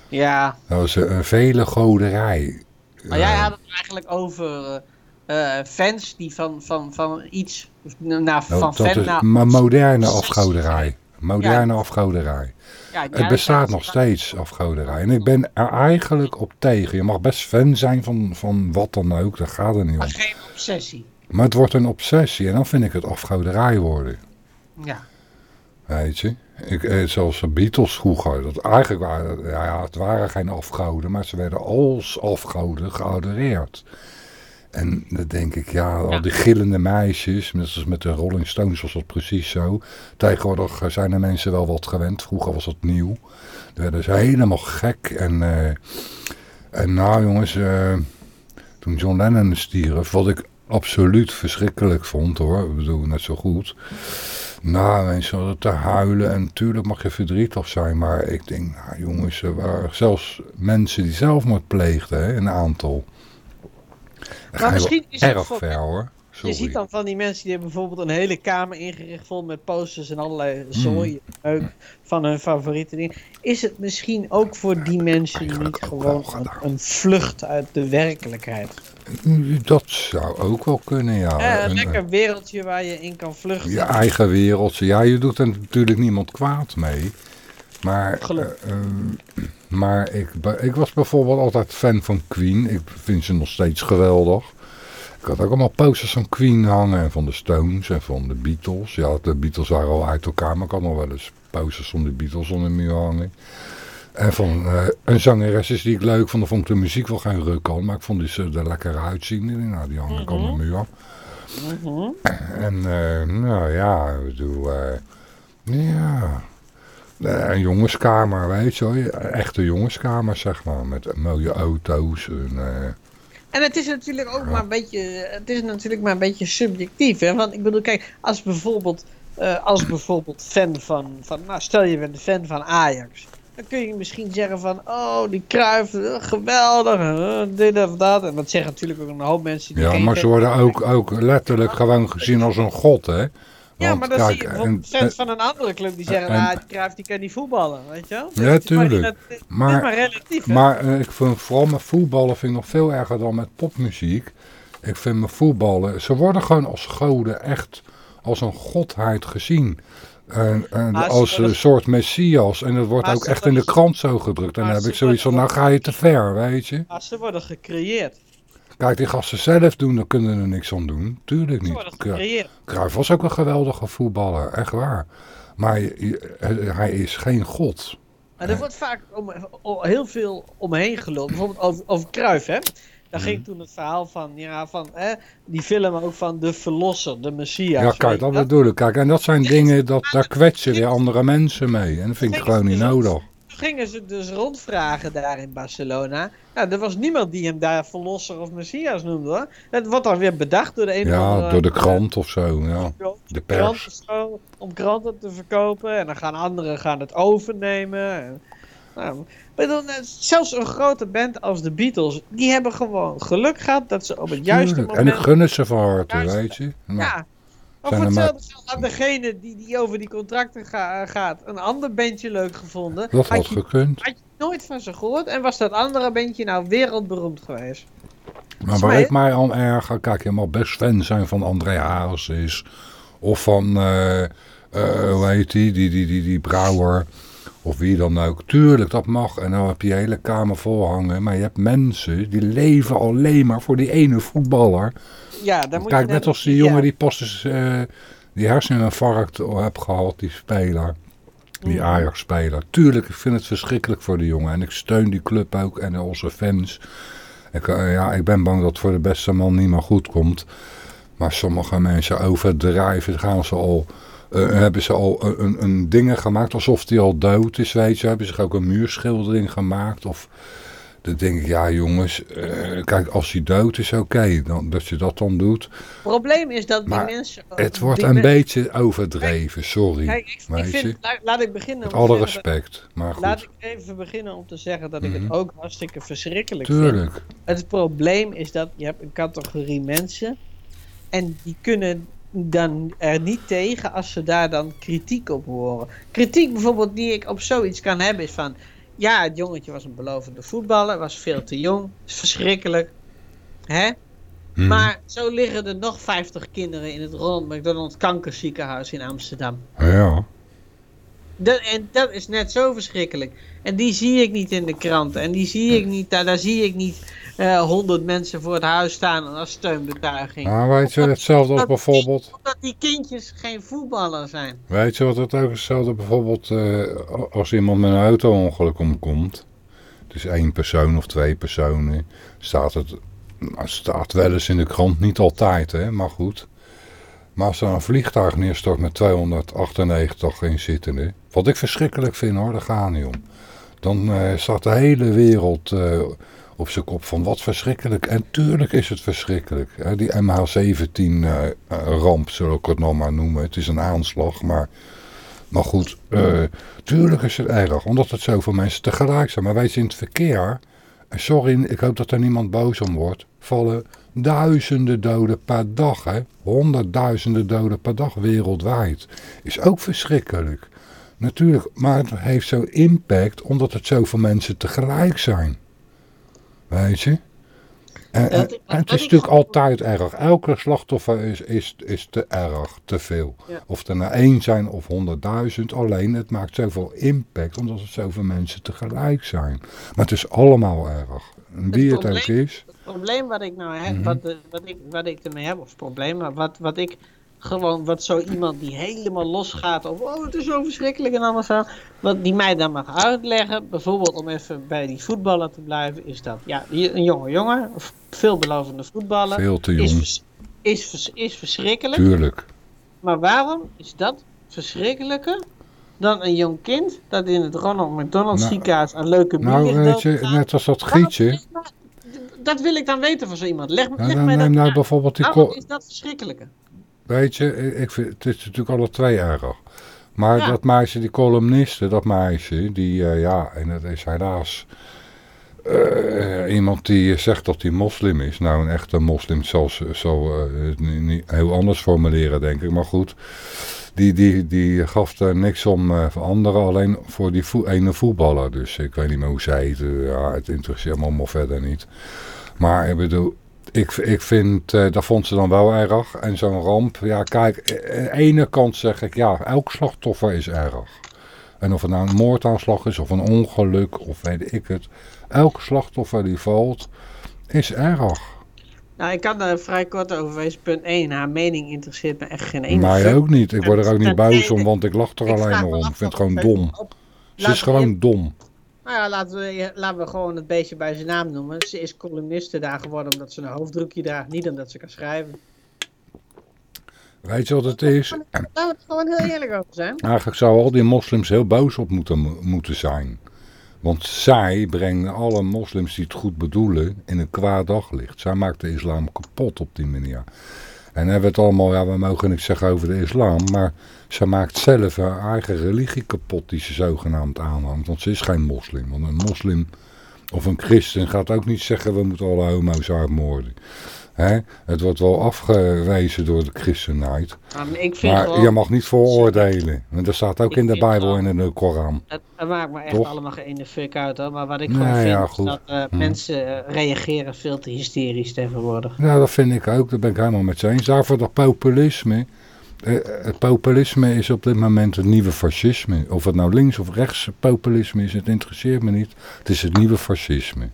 Ja, dat was een vele goderij. maar jij Eh, had het eigenlijk over eh, fans die van, van, van iets, nou, Nou, van dat fan naar... maar moderne afgoderij. Moderne afgoderij. Ja, Het bestaat nog steeds, afgoderij. En ik ben er eigenlijk op tegen. Je mag best fan zijn van, van wat dan ook, daar gaat het niet om. Maar geen obsessie. Maar het wordt een obsessie en dan vind ik het afgoderij worden. Ja. Weet je? Ik, eh, zoals de Beatles vroeger. Dat eigenlijk waren, ja, ja, het waren geen afgoden, maar ze werden als afgoden geadoreerd. En dan denk ik, ja, al Ja. die gillende meisjes, net als met de Rolling Stones was dat precies zo. Tegenwoordig zijn de mensen wel wat gewend, vroeger was dat nieuw. Dan werden ze helemaal gek en, eh, en nou jongens, eh, toen John Lennon stierf, wat ik absoluut verschrikkelijk vond hoor, ik bedoel net zo goed. Nou, mensen hadden te huilen en natuurlijk mag je verdrietig zijn, maar ik denk, nou jongens, er waren zelfs mensen die zelfmoord pleegden, hè, een aantal. Je misschien is het erg voor- ver hoor. Sorry. Je ziet dan van die mensen die hebben bijvoorbeeld een hele kamer ingericht vol met posters en allerlei Hmm. zooi, van hun favoriete dingen. Is het misschien ook voor die mensen Eigenlijk niet gewoon een, vlucht uit de werkelijkheid? Dat zou ook wel kunnen, ja. Eh, een Een- lekker wereldje waar je in kan vluchten. Je eigen wereldje. Ja, je doet er natuurlijk niemand kwaad mee. Maar, Gelukkig. eh, eh, maar ik, ik was bijvoorbeeld altijd fan van Queen. Ik vind ze nog steeds geweldig. Ik had ook allemaal posters van Queen hangen. En van de Stones en van de Beatles. Ja, de Beatles waren al uit elkaar. Maar ik had nog wel eens posters van de Beatles de muur hangen. En van eh, een zangeres die ik leuk vond. Vond ik de muziek wel geen ruk aan. Maar ik vond die ze er lekker uitzien. Nou, die hang ik aan de muur. Mhm. En eh, nou ja, ik bedoel, eh, ja, een jongenskamer, weet je wel, echte jongenskamer zeg maar, met mooie auto's en eh, En het is natuurlijk ook maar een beetje, het is natuurlijk maar een beetje subjectief, hè? Want ik bedoel, kijk, als bijvoorbeeld, eh, als bijvoorbeeld fan van, van, nou, stel je bent een fan van Ajax, dan kun je misschien zeggen van, oh, die eh, geweldig, eh, dit of dat, en dat zeggen natuurlijk ook een hoop mensen die ja, maar ze worden ook, ook letterlijk gewoon gezien als een god, hè. Ja, maar dan zie je fans van een andere club die zeggen, en- nou, die Cruijff die kan niet voetballen, weet je wel? Ja, Dus tuurlijk. Maar- maar relatief? Maar eh, ik vind vooral met voetballen vind ik nog veel erger dan met popmuziek. Ik vind met voetballen, ze worden gewoon als goden echt als een godheid gezien. En, als een soort messias. En dat wordt ook echt in de krant zo gedrukt. En dan heb ik zoiets van, nou ga je te ver, weet je. Maar ze worden gecreëerd. Kijk, die gasten zelf doen, dan kunnen er niks aan doen. Tuurlijk niet. gecreëerd. Cruijff was ook een geweldige voetballer, echt waar. Maar hij is geen god. Maar er wordt vaak om, heel veel omheen geluld. Bijvoorbeeld over, over Cruijff, hè. Daar Mhm. ging toen het verhaal van, ja, van hè, die film ook van de verlosser, de messias. Ja, kijk, dat bedoel ik. Kijk, en dat zijn dingen, dat, daar kwetsen weer andere mensen mee. En dat vind ik gewoon niet nodig. Gingen ze dus rondvragen daar in Barcelona. Nou, er was niemand die hem daar verlosser of messias noemde hoor. Dat wordt dan weer bedacht door de een of Ja, andere... door de krant of zo, ja. de krant pers. zo, om kranten te verkopen. En dan gaan anderen gaan het overnemen. En, nou, bedoel, net, zelfs een grote band als de Beatles, die hebben gewoon geluk gehad dat ze op het juiste Tuurlijk. moment... En ik gun het ze van harte, weet je. Maar, Ja. Maar Zijn voor maar- hetzelfde geld had degene die, die over die contracten ga- gaat een ander bandje leuk gevonden. dat had je, gekund. had je nooit van ze gehoord en was dat andere bandje nou wereldberoemd geweest. Maar waar ik mij aan erger, kijk, je mag best fan zijn van André Hazes. Of van, eh, eh, hoe heet die, die, die, die, die Brouwer. Of wie dan ook. Tuurlijk, dat mag. En dan heb je je hele kamer vol hangen. Maar je hebt mensen die leven alleen maar voor die ene voetballer. Ja, daar moet Kijk, je net als die ja. jongen die pas eens, eh, die herseninfarct heb gehad, die speler. Die. Ajax-speler. Tuurlijk, ik vind het verschrikkelijk voor die jongen. En ik steun die club ook en onze fans. Ik, eh, ja, ik ben bang dat het voor de beste man niet meer goed komt. Maar sommige mensen overdrijven. Gaan ze al, eh, hebben ze al een, een, een dingen gemaakt alsof hij al dood is, weet je. Hebben ze ook een muurschildering gemaakt. Of dan denk ik, ja jongens, eh, kijk, als hij dood is, oké. dan dat je dat dan doet. Het probleem is dat die mensen... Het wordt die een men- beetje overdreven, sorry. Kijk, ik, vind, laat, laat ik beginnen Met alle dat- respect, maar Laat goed. ik even beginnen om te zeggen dat ik Mhm. het ook hartstikke verschrikkelijk vind. Tuurlijk. Het probleem is dat je hebt een categorie mensen en die kunnen dan er niet tegen als ze daar dan kritiek op horen. Kritiek bijvoorbeeld die ik op zoiets kan hebben is van... Ja, het jongetje was een belovende voetballer, was veel te jong, is verschrikkelijk. Hè? Hm. Maar zo liggen er nog 50 kinderen in het Ronald McDonald kankerziekenhuis in Amsterdam. Ja, Dat, en dat is net zo verschrikkelijk. En die zie ik niet in de kranten. En die zie ik niet, daar, daar zie ik niet honderd mensen voor het huis staan als steunbetuiging. maar weet je, hetzelfde als Dat- bijvoorbeeld... Omdat die kindjes geen voetballer zijn. Weet je wat het ook hetzelfde bijvoorbeeld eh, als iemand met een auto-ongeluk omkomt. Dus één persoon of twee personen. Staat het nou, staat wel eens in de krant, niet altijd hè, maar goed. Maar als er een vliegtuig neerstort met 298 inzittenden. Wat ik verschrikkelijk vind hoor, daar gaat niet om. Dan eh, staat de hele wereld eh, op zijn kop van wat verschrikkelijk. En tuurlijk is het verschrikkelijk. Hè? Die MH17-ramp zullen ik het nog maar noemen. Het is een aanslag, maar... Maar goed, eh, tuurlijk is het erg, omdat het zoveel mensen tegelijk zijn. Maar weet je, in het verkeer, en sorry, ik hoop dat er niemand boos om wordt, vallen duizenden doden per dag. Hè? Honderdduizenden doden per dag wereldwijd. Is ook verschrikkelijk. Natuurlijk, maar het heeft zo'n impact omdat het zoveel mensen tegelijk zijn. Weet je? En, en- Dat- en het is natuurlijk altijd erg. Elke slachtoffer is, is, is te erg, te veel. Ja. Of er nou één zijn of honderdduizend. Alleen het maakt zoveel impact omdat het zoveel mensen tegelijk zijn. Maar het is allemaal erg. En wie het ook probleem- is. Het probleem wat ik nou heb, Mhm. wat, de- wat, ik, wat ik ermee heb, of het probleem, wat, wat ik gewoon, wat zo iemand die helemaal losgaat over, oh het is zo verschrikkelijk en allemaal zo, wat die mij dan mag uitleggen, bijvoorbeeld om even bij die voetballer te blijven, is dat, ja, een jonge jongen, veelbelovende voetballer, Veel te is, jong. is, vers- is verschrikkelijk, Tuurlijk. maar waarom is dat verschrikkelijker dan een jong kind dat in het Ronald McDonald Nou, ziekenhuis aan leuke Nou, weet je, net als dat gietje. dat wil ik dan weten van zo iemand. Leg, Nou, leg dan mij dat nou uit. bijvoorbeeld die... Waarom is dat verschrikkelijker? Weet je, ik vind, het is natuurlijk alle twee erg. Maar Ja. dat meisje, die columniste, dat meisje, die, eh, ja, en dat is helaas eh, iemand die zegt dat hij moslim is. Nou, een echte moslim zal, eh, het niet, niet heel anders formuleren, denk ik. Maar goed, die, die, die gaf er niks om voor anderen, alleen voor die vo- ene voetballer. Dus ik weet niet meer hoe zij het, ja, het interesseert me allemaal verder niet. Maar ik bedoel, ik, ik vind, eh, dat vond ze dan wel erg. En zo'n ramp, ja kijk, aan de ene kant zeg ik, ja, elk slachtoffer is erg. En of het nou een moordaanslag is, of een ongeluk, of weet ik het. Elk slachtoffer die valt, is erg. Nou, ik kan daar vrij kort over wezen. Punt 1. Haar mening interesseert me echt geen ene Mij ook niet. Ik word er ook niet tweede, om, want ik lach er ik alleen maar om. Ik vind het gewoon dom. op- Ze is gewoon dom. Nou ja, laten we, laten we gewoon het beestje bij zijn naam noemen. Ze is columniste daar geworden omdat ze een hoofddoekje draagt, niet omdat ze kan schrijven. Weet je wat het is? Laten we het gewoon heel eerlijk over zijn. Eigenlijk zouden al die moslims heel boos op moeten, moeten zijn. Want zij brengen alle moslims die het goed bedoelen in een kwaad daglicht. Zij maakt de islam kapot op die manier. En hebben het allemaal, ja we mogen niks zeggen over de islam, maar ze maakt zelf haar eigen religie kapot die ze zogenaamd aanhangt. Want ze is geen moslim. Want een moslim of een christen gaat ook niet zeggen we moeten alle homo's uitmoorden. Hè? Het wordt wel afgewezen door de christenheid. Maar ik vind Maar je mag niet veroordelen. En dat staat ook Ik in de Bijbel en in de Koran. het, het maakt me echt Toch? allemaal geen fuck uit hoor. Maar wat ik Nee, gewoon vind ja, is dat eh, Hm. mensen eh, reageren veel te hysterisch tegenwoordig. Ja, dat vind ik ook. Daar ben ik helemaal met ze eens. Daarvoor dat populisme. eh, Het populisme is op dit moment het nieuwe fascisme. Of het nou links of rechts populisme is, het interesseert me niet. Het is het nieuwe fascisme.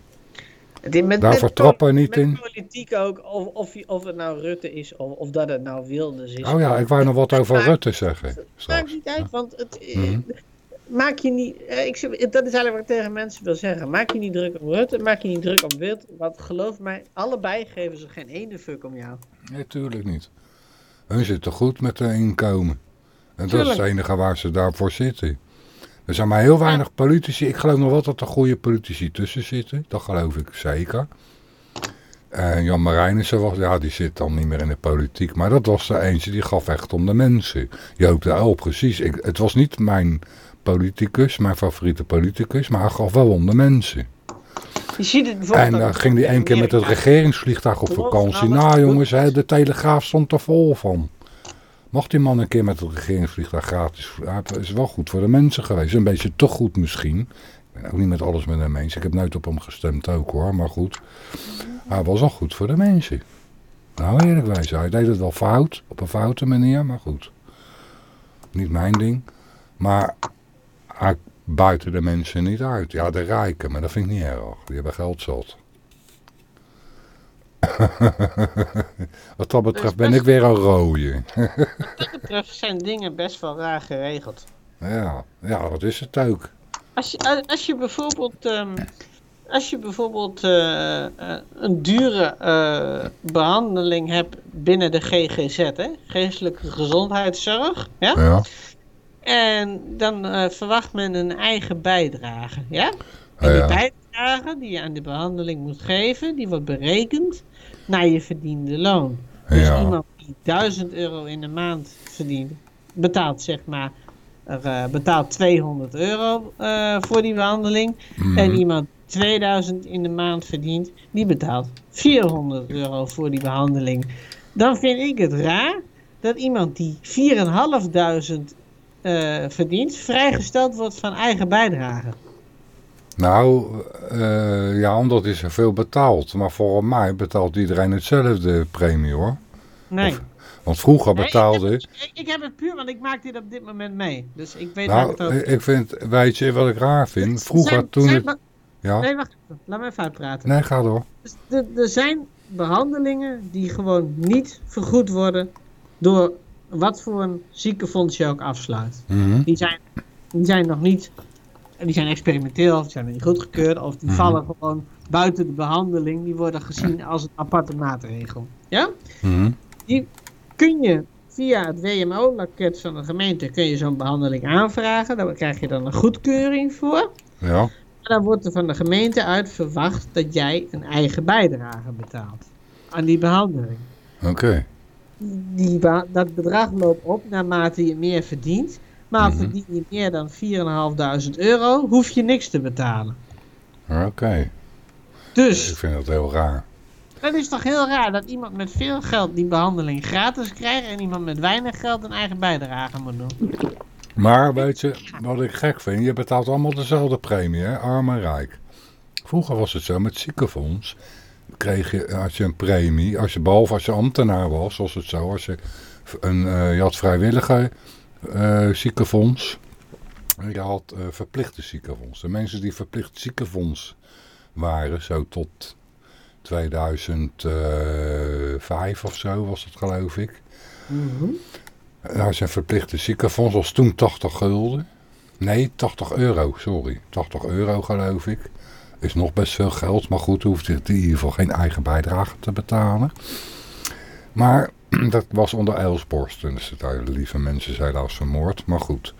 Met, Daar vertrappen niet met in. politiek ook, of, of, het nou Rutte is of, of dat het nou Wilders is. Oh ja, ik wou nog wat over Maakt- Rutte zeggen. Maakt Straks. niet uit, want het, eh, Mhm. maak je niet, eh, ik, dat is eigenlijk wat ik tegen mensen wil zeggen. Maak je niet druk om Rutte, maak je niet druk om Wild, want geloof mij, allebei geven ze geen ene fuck om jou. Nee, tuurlijk niet. Hun zitten goed met de inkomen. En dat is het enige waar ze daarvoor zitten. Er zijn maar heel weinig politici. Ik geloof nog wel dat er goede politici tussen zitten. Dat geloof ik zeker. En Jan Marijnissen was, ja, die zit dan niet meer in de politiek. Maar dat was de eentje die gaf echt om de mensen. Joop de Uyl, precies. Ik, het was niet mijn politicus, mijn favoriete politicus. Maar hij gaf wel om de mensen. Je ziet het En dan ook ging hij in één keer met het regeringsvliegtuig op vakantie. nou, jongens, hè, de Telegraaf stond er vol van. Mocht die man een keer met het regeringsvliegtuig gratis... Het is wel goed voor de mensen geweest. Een beetje te goed misschien. Ik ben ook niet met alles met hem eens. Ik heb nooit op hem gestemd ook hoor, maar goed. Hij was al goed voor de mensen. Nou eerlijk wijs, hij deed het wel fout. Op een foute manier, maar goed. Niet mijn ding. Maar hij buiten de mensen niet uit. Ja, de rijken, maar dat vind ik niet erg. Die hebben geld zat. [laughs] Wat dat betreft ben ik weer een rode. Wat dat betreft zijn dingen best wel raar geregeld. Ja, ja, dat is het ook. Als je, als- je bijvoorbeeld, ehm, als je bijvoorbeeld eh, eh, een dure eh, behandeling hebt binnen de GGZ, hè, geestelijke gezondheidszorg, ja? Ja, En dan verwacht men een eigen bijdrage. Ja? En die bijdrage die je aan de behandeling moet geven, die wordt berekend naar je verdiende loon. Dus ja. iemand die 1000 euro in de maand verdient, betaalt zeg maar er, eh, betaalt 200 euro eh, voor die behandeling. Mhm. En iemand 2000 in de maand verdient, die betaalt 400 euro voor die behandeling. Dan vind ik het raar dat iemand die 4.500 eh verdient, vrijgesteld wordt van eigen bijdrage. Nou, eh, ja, omdat hij zoveel betaalt. Maar volgens mij betaalt iedereen hetzelfde premie hoor. Nee. Want vroeger Nee, betaalde... ik, heb, ik, heb het puur, want ik maak dit op dit moment mee. Dus ik weet waar ik het Nou, over ik ik vind, weet je wat ik raar vind? Vroeger Zijn- toen zijn het... be- Ja? Nee, wacht even. Laat me even uitpraten. Nee, ga door. Dus er- er zijn behandelingen die gewoon niet vergoed worden door wat voor een ziekenfonds je ook afsluit. Mhm. Die zijn, die zijn nog niet, die zijn experimenteel, of die zijn niet goedgekeurd, of die Mhm. vallen gewoon buiten de behandeling. Die worden gezien als een aparte maatregel. Ja? Mhm. kun je via het WMO-loket van de gemeente kun je zo'n behandeling aanvragen. Daar krijg je dan een goedkeuring voor. Ja, En dan wordt er van de gemeente uit verwacht dat jij een eigen bijdrage betaalt aan die behandeling. oké. Die dat bedrag loopt op naarmate je meer verdient. Maar Mhm. verdien je meer dan 4.500 euro, hoef je niks te betalen. Oké. Ik Dus vind dat heel raar. het is toch heel raar dat iemand met veel geld die behandeling gratis krijgt en iemand met weinig geld een eigen bijdrage moet doen. Maar weet je, wat ik gek vind, je betaalt allemaal dezelfde premie, hè? arm en rijk. Vroeger was het zo, met ziekenfonds kreeg je, als je een premie, als je, behalve als je ambtenaar was, was het zo, als je, een, eh, je had vrijwillige eh, ziekenfonds, en je had eh, verplichte ziekenfonds. De mensen die verplicht ziekenfonds waren, zo tot 2005 of zo was het geloof ik. Daar is een verplichte ziekenfonds, was toen 80 gulden. Nee, 80 euro, sorry. 80 euro geloof ik. Is nog best veel geld, maar goed, hoeft in ieder geval geen eigen bijdrage te betalen. Maar [clears throat] dat was onder Eilsborst. En dus lieve mensen zijn helaas vermoord. Maar goed.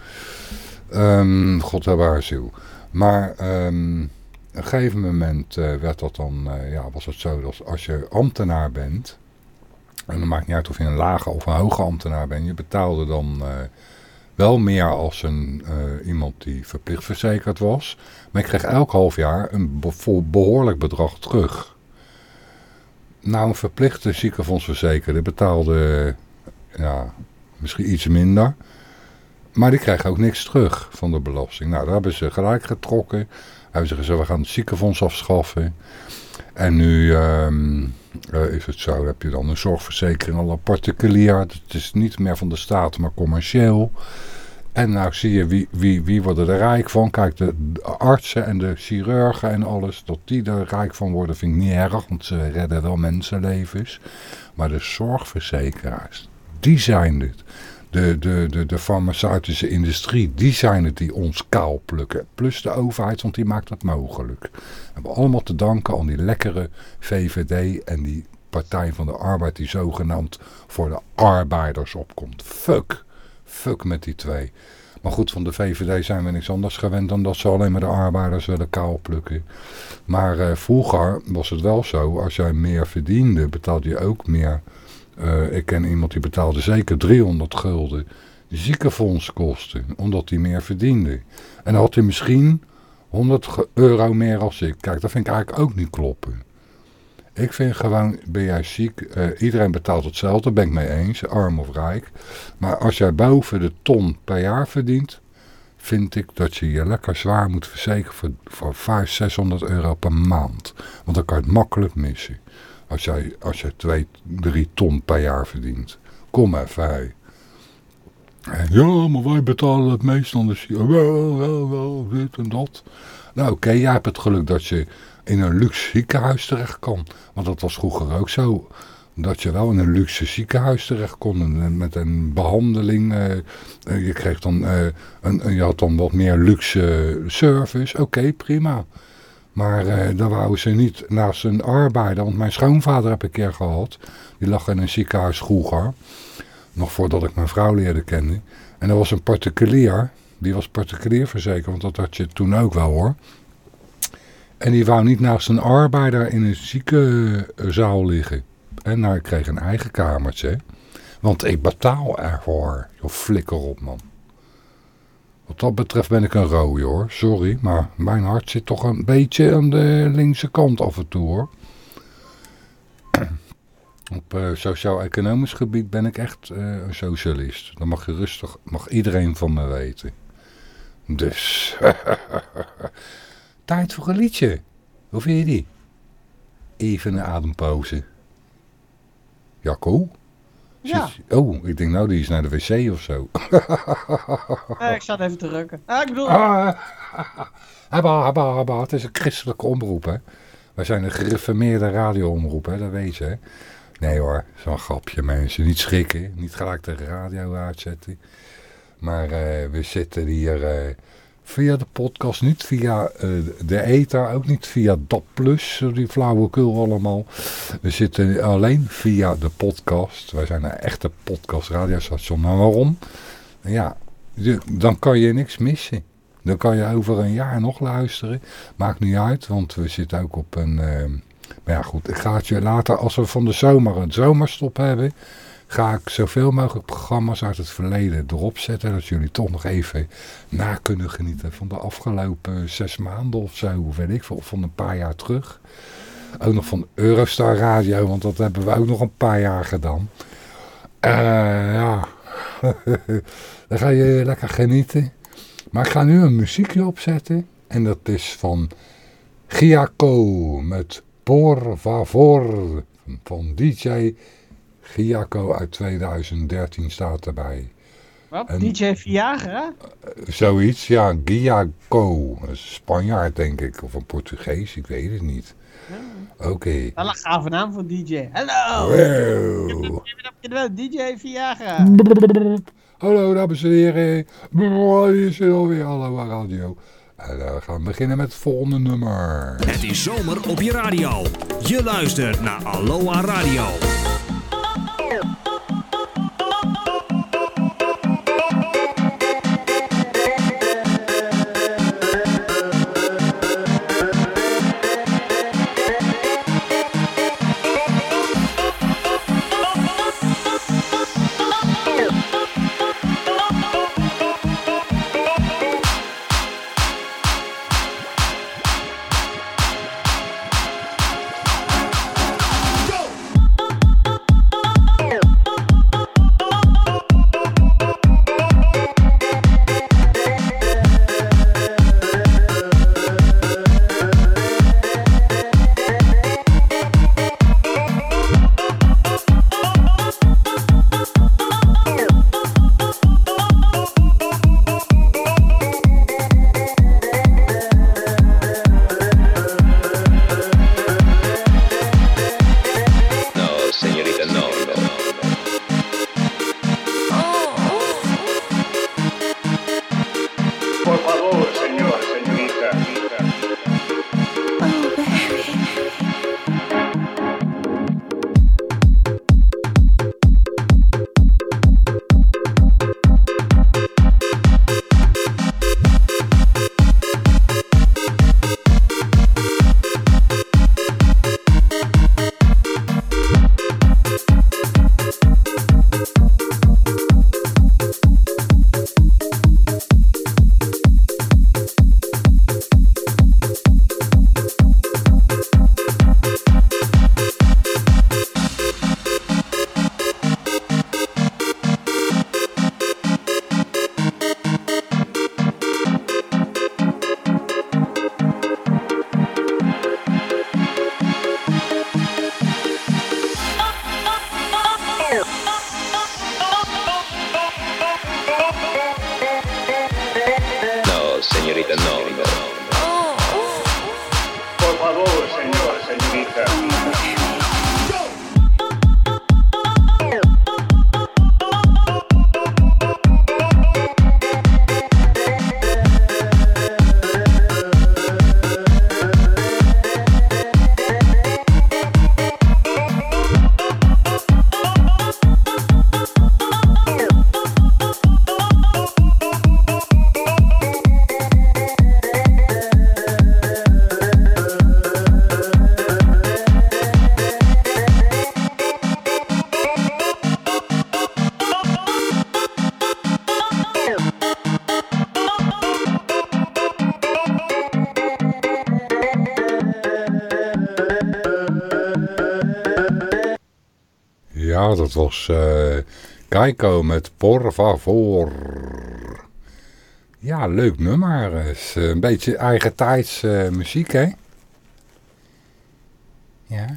Ehm, God hebben haar ziel. Maar ehm, op een gegeven moment eh, werd dat dan, eh, ja, was het zo dat als je ambtenaar bent, en dan maakt niet uit of je een lage of een hoge ambtenaar bent, je betaalde dan eh, wel meer als een, iemand die verplicht verzekerd was. Maar ik kreeg elk half jaar een behoorlijk bedrag terug. Nou, een verplichte ziekenfondsverzekerde betaalde ja, misschien iets minder. Maar die krijgen ook niks terug van de belasting. Nou, daar hebben ze gelijk getrokken. Hebben ze gezegd, we gaan het ziekenfonds afschaffen. En nu ehm, eh, is het zo, heb je dan een zorgverzekering al particulier. Het is niet meer van de staat, maar commercieel. En nou zie je, wie, wie, wie worden er rijk van? Kijk, de artsen en de chirurgen en alles, dat die er rijk van worden, vind ik niet erg. Want ze redden wel mensenlevens. Maar de zorgverzekeraars, die zijn het. De, de, de, de farmaceutische industrie, die zijn het die ons kaal plukken. Plus de overheid, want die maakt dat mogelijk. We hebben allemaal te danken aan die lekkere VVD en die Partij van de Arbeid die zogenaamd voor de arbeiders opkomt. Fuck. Fuck met die twee. Maar goed, van de VVD zijn we niks anders gewend dan dat ze alleen maar de arbeiders willen kaal plukken. Maar eh, vroeger was het wel zo, als jij meer verdiende, betaalde je ook meer. Eh, ik ken iemand die betaalde zeker 300 gulden ziekenfondskosten, omdat hij meer verdiende. En dan had hij misschien 100 ge- euro meer als ik. Kijk, dat vind ik eigenlijk ook niet kloppen. Ik vind gewoon, ben jij ziek, eh, iedereen betaalt hetzelfde, ben ik mee eens, arm of rijk. Maar als jij boven de ton per jaar verdient, vind ik dat je je lekker zwaar moet verzekeren voor, voor 500, 600 euro per maand. Want dan kan je het makkelijk missen. Als jij, als jij 2, 3 ton per jaar verdient. Kom even, hé. En Ja, maar wij betalen het meest aan de zie- Wel, wel, wel, dit en dat. Nou oké, jij hebt het geluk dat je in een luxe ziekenhuis terecht kan. Want dat was vroeger ook zo. Dat je wel in een luxe ziekenhuis terecht kon. en, Met een behandeling. eh, eh, je kreeg dan, eh, een, je had dan wat meer luxe service. Oké, prima. Maar eh daar wouden ze niet naast een arbeider. Want mijn schoonvader heb ik een keer gehad. Die lag in een ziekenhuis vroeger. Nog voordat ik mijn vrouw leerde kennen. En er was een particulier. Die was particulier verzekerd. Want dat had je toen ook wel hoor. En die wou niet naast een arbeider in een ziekenzaal liggen. En nou, kreeg een eigen kamertje. Want ik betaal ervoor. Joh, flikker op man. Wat dat betreft ben ik een rode hoor. Sorry, maar mijn hart zit toch een beetje aan de linkse kant af en toe hoor. [clears throat] Op eh, sociaal-economisch gebied ben ik echt eh, een socialist. Dan mag je rustig, mag iedereen van me weten. Dus, [laughs] tijd voor een liedje. Hoe vind je die? Even een adempauze. Jacco? Ja, Oh, ik denk nou die is naar de wc of zo. [laughs] eh, ik zat even te rukken. Ah, ik bedoel, Ah, habba, habba, habba. Het is een christelijke omroep, hè. Wij zijn een gereformeerde radioomroep, hè. Dat weet je, hè. Nee hoor, zo'n grapje, mensen. Niet schrikken. Niet gelijk de radio uitzetten. Maar eh, we zitten hier eh, via de podcast. Niet via eh, de ETA, ook niet via DAP+, Plus, die flauwekul allemaal. We zitten alleen via de podcast. Wij zijn een echte podcast radiostation. Waarom? Ja, dan kan je niks missen. Dan kan je over een jaar nog luisteren. Maakt niet uit, want we zitten ook op een... eh, maar ja goed, ik ga het je later, als we van de zomer een zomerstop hebben... ga ik zoveel mogelijk programma's uit het verleden erop zetten... dat jullie toch nog even na kunnen genieten van de afgelopen zes maanden of zo. Of weet ik of van een paar jaar terug. Ook nog van Eurostar Radio, want dat hebben we ook nog een paar jaar gedaan. Eh, ja, [laughs] dan ga je lekker genieten. Maar ik ga nu een muziekje opzetten. En dat is van Giaco met Por Favor van DJ Giaco uit 2013 staat erbij. Wat? En- DJ Viagra? Zoiets, ja, Giaco. Een Spanjaard, denk ik. Of een Portugees, ik weet het niet. Oké. Wel een gave naam voor DJ. Hallo! Wow. DJ Viagra. Hallo, dames en heren. Hier is alweer Hallo Radio. En eh, we gaan beginnen met het volgende nummer. Het is zomer op je radio. Je luistert naar Aloha Radio. Bye. Was eh Keiko met Por favor. Ja, leuk nummer. Is eh, een beetje eigen tijds eh, muziek, hè? Ja,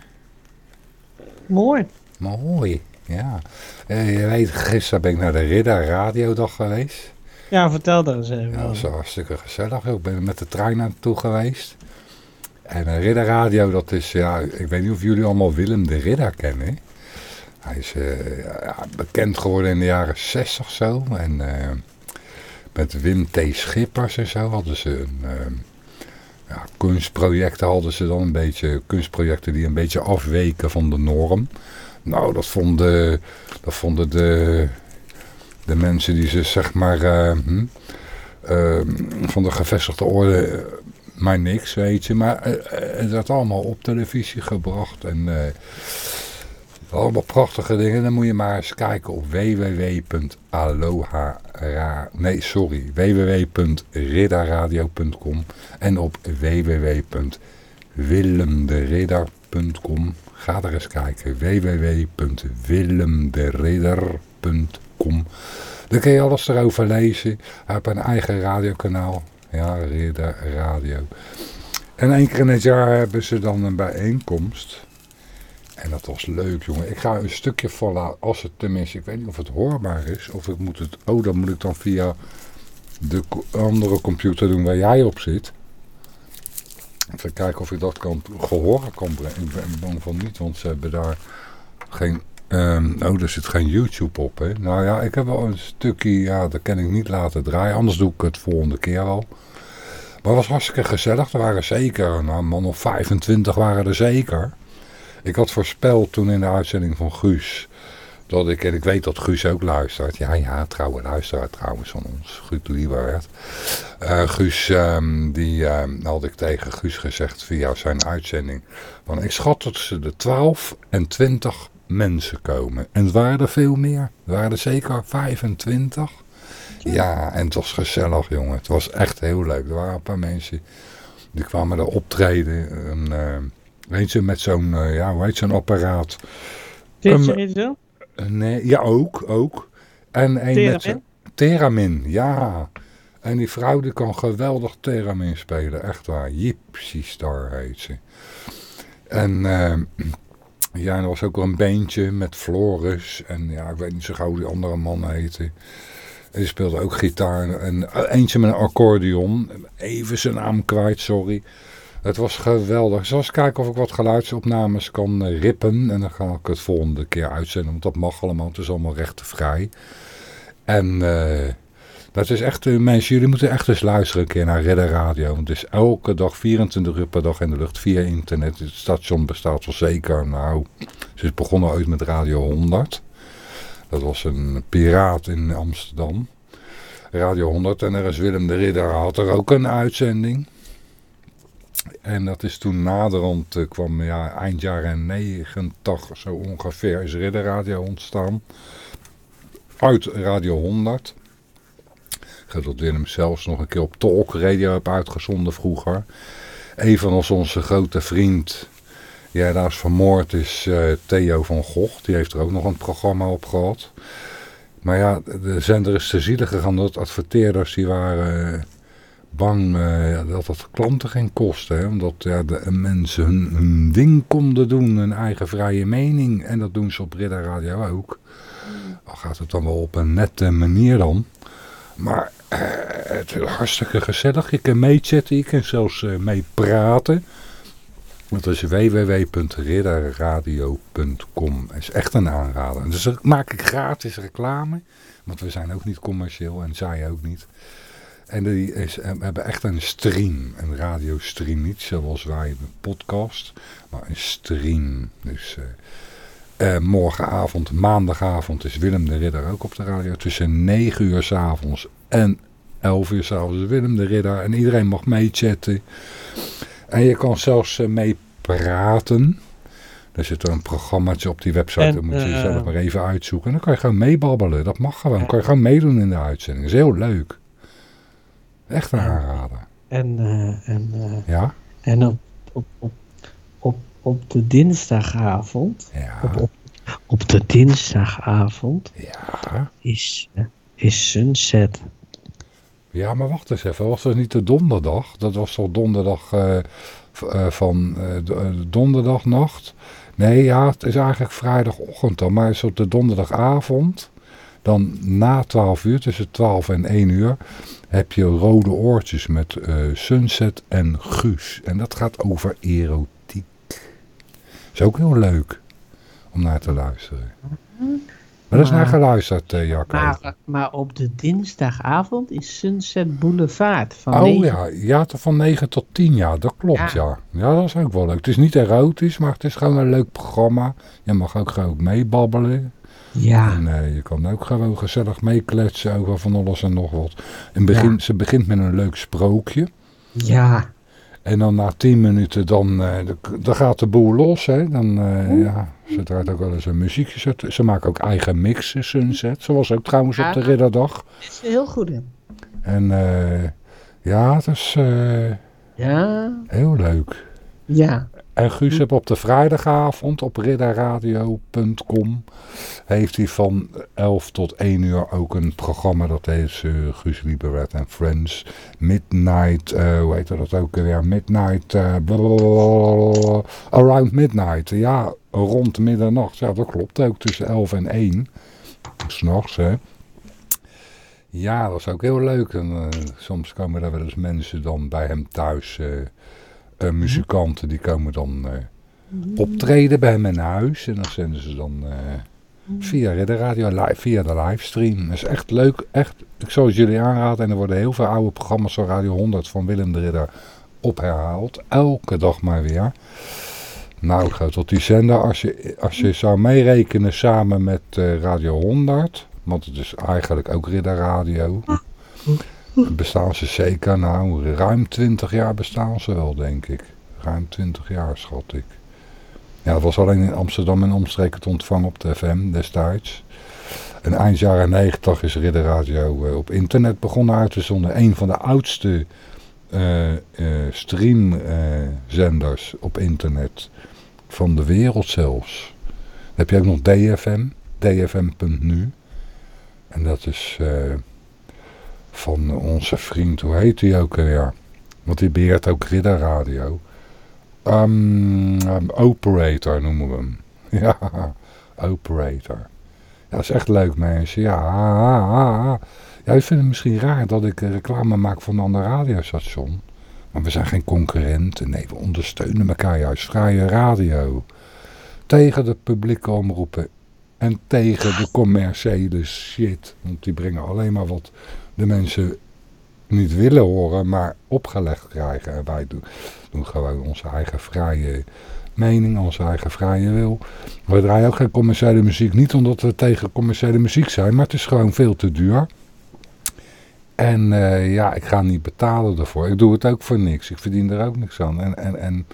Mooi. mooi. Ja. Eh, je weet, gisteren ben ik naar de Ridder Radiodag geweest. Ja, vertel daar eens even Ja, dat was hartstikke gezellig. Ik ben met de trein naartoe geweest. En uh, Ridder Radio, dat is, ja, ik weet niet of jullie allemaal Willem de Ridder kennen. Hij is eh, bekend geworden in de jaren 60 zo. En eh, met Wim T. Schippers en zo hadden ze een, eh, ja, kunstprojecten hadden ze dan een beetje, kunstprojecten die een beetje afweken van de norm. Nou, dat vonden, dat vonden de, de mensen die ze zeg maar eh, hm, eh, van de gevestigde orde maar niks, weet je. Maar het werd allemaal op televisie gebracht en allemaal prachtige dingen. Dan moet je maar eens kijken op www.aloha nee sorry www.ridderradio.com en op www.willemderidder.com Ga er eens kijken. www.willemderidder.com Dan kun je alles erover lezen. Hij heeft een eigen radiokanaal. Ja, Ridder Radio. En één keer in het jaar hebben ze dan een bijeenkomst. En dat was leuk, jongen. Ik ga een stukje van als het tenminste, ik weet niet of het hoorbaar is. Of ik moet het, oh, dan moet ik dan via de andere computer doen waar jij op zit. Even kijken of ik dat kan, gehoord kan brengen. Ik ben bang van niet, want ze hebben daar geen, ehm oh, er zit geen YouTube op, hè. Nou ja, ik heb wel een stukje, ja, dat kan ik niet laten draaien. Anders doe ik het volgende keer al. Maar het was hartstikke gezellig. Er waren zeker, nou, een man of 25 waren er zeker. Ik had voorspeld toen in de uitzending van Guus. Dat ik, en ik weet dat Guus ook luistert. Ja, ja, trouwe luisteraar trouwens van ons. Guus Lieberwert. Eh Guus, ehm, die ehm, had ik tegen Guus gezegd via zijn uitzending. Van, ik schat dat ze de 12 en 20 mensen komen. En het waren er veel meer. Er waren er zeker 25. Ja, en het was gezellig, jongen. Het was echt heel leuk. Er waren een paar mensen die kwamen er optreden. En, eh, eentje met zo'n, eh, ja, hoe heet zo'n apparaat? Dit Um, je zo? Eh, nee, ja, ook, ook. En een Theramin? ja. En die vrouw die kan geweldig Theramin spelen, echt waar. Gypsy Star heet ze. En eh, ja, en er was ook wel een beentje met Floris. En ja, ik weet niet zo gauw die andere man heette. En die speelde ook gitaar. En eentje met een accordeon. Even zijn naam kwijt, sorry. Het was geweldig. Zal eens kijken of ik wat geluidsopnames kan eh, rippen. En dan ga ik het volgende keer uitzenden. Want dat mag allemaal. Het is allemaal rechtenvrij. En eh, dat is echt, eh, mensen, jullie moeten echt eens luisteren een keer naar Redder Radio. Want het is elke dag, 24 uur per dag in de lucht via internet. Het station bestaat al zeker, nou, ze is begonnen ooit met Radio 100. Dat was een piraat in Amsterdam. Radio 100 en er is Willem de Ridder had er ook een uitzending. En dat is toen naderhand eh, kwam ja, eind jaren 90 zo ongeveer is Ridder Radio ontstaan. Uit Radio 100. Ik geloof dat Willem zelfs nog een keer op Talk Radio heb uitgezonden vroeger. Evenals onze grote vriend, die helaas vermoord is, eh, Theo van Gogh. Die heeft er ook nog een programma op gehad. Maar ja, de zender is te zielig gegaan dat adverteerders die waren eh, bang eh, dat het klanten ging kosten. Hè? Omdat ja, de mensen hun, ding konden doen, hun eigen vrije mening. En dat doen ze op Ridder Radio ook. Al gaat het dan wel op een nette manier dan. Maar eh, het is hartstikke gezellig. Je kan meechatten, je kan zelfs eh, meepraten. Dat is www.ridderradio.com. Dat is echt een aanrader. Dus maak ik gratis reclame. Want we zijn ook niet commercieel en zij ook niet. En die is, eh, we hebben echt een stream, een radiostream. Niet zoals wij een podcast, maar een stream. Dus eh, eh, morgenavond, maandagavond is Willem de Ridder ook op de radio. Tussen 9 uur s avonds en 11 uur s avonds is Willem de Ridder. En iedereen mag meechatten. En je kan zelfs meepraten. Er zit er een programmaatje op die website, En, dat moet je zelf maar even uitzoeken. En dan kan je gewoon meebabbelen, dat mag gewoon. Dan kan je gewoon meedoen in de uitzending. Dat is heel leuk. Echt een aanrader. En, eh, en, eh, Ja? en op, op, op, op, op de dinsdagavond, Ja. op, op, op de dinsdagavond Ja. is, eh, is Sunset. Ja, maar wacht eens even. Was dat niet de donderdag? Dat was toch donderdag van de- donderdagnacht? Nee, ja, het is eigenlijk vrijdagochtend dan. Maar is op de donderdagavond, dan na 12 uur, tussen 12 en 1 uur, heb je rode oortjes met eh, Sunset en Guus. En dat gaat over erotiek. Is ook heel leuk om naar te luisteren. Maar dat is naar geluisterd, Jacco. Maar, maar op de dinsdagavond is Sunset Boulevard van Oh 9 ja, ja, van 9 tot 10, ja, dat klopt, ja. ja. dat is ook wel leuk. Het is niet erotisch, maar het is gewoon een leuk programma. Je mag ook gewoon meebabbelen. Ja, En eh, je kan ook gewoon gezellig meekletsen over van alles en nog wat. In het begin, Ja. Ze begint met een leuk sprookje. ja, En dan na 10 minuten, dan, eh, de- dan gaat de boel los. Hè. Dan, eh, ja, ze draait ook wel eens een muziekje. Ze, ze maken ook eigen mixen, Sunset. Zoals ook trouwens op de Ja. Ridderdag. is heel goed in. En eh, ja, het is eh, Ja, heel leuk. ja. En Guus heeft op de vrijdagavond op ridderradio.com heeft hij van 11 tot 1 uur ook een programma dat heet eh, Guus Lieberet en Friends. Midnight, eh, hoe heet dat ook weer? Midnight, eh, around midnight. Ja, rond middernacht. Ja, dat klopt ook tussen 11 en 1. S'nachts, hè. Ja, dat is ook heel leuk. Soms komen er wel eens mensen dan bij hem thuis, eh, eh, muzikanten, die komen dan eh, optreden bij in huis. En dan zenden ze dan eh, via de radio, live, via de livestream. Dat is echt leuk, echt. Ik zou het jullie aanraden. En er worden heel veel oude programma's van Radio 100 van Willem de Ridder opherhaald. Elke dag maar weer. Nou, ik ga tot die zender, als je, als je zou meerekenen samen met Radio 100, want het is eigenlijk ook Ridder Radio, bestaan ze zeker, nou, ruim 20 jaar bestaan ze wel, denk ik. Ruim 20 jaar, schat ik. Ja, dat was alleen in Amsterdam en omstreken te ontvangen op de FM destijds. En eind jaren 90 is Ridder Radio eh, op internet begonnen uit te zonden. Een van de oudste eh, eh, streamzenders op internet van de wereld zelfs. Dan heb je ook nog DFM, dfm.nu. En dat is van onze vriend, hoe heet die ook alweer? Want die beheert ook Ridder Radio. Um, um, operator noemen we hem. [laughs] Ja, Operator. Ja, dat is echt leuk mensen. Ja, ja ik vind het misschien raar dat ik reclame maak voor een ander radiostation. Maar we zijn geen concurrenten. Nee, we ondersteunen elkaar juist. Vrije radio. Tegen de publieke omroepen. En tegen de commerciële shit. Want die brengen alleen maar wat de mensen niet willen horen, maar opgelegd krijgen. En wij doen, doen gewoon onze eigen vrije mening, onze eigen vrije wil. We draaien ook geen commerciële muziek. Niet omdat we tegen commerciële muziek zijn, maar het is gewoon veel te duur. En eh, ja, ik ga niet betalen ervoor. Ik doe het ook voor niks. Ik verdien er ook niks aan. En, en, en,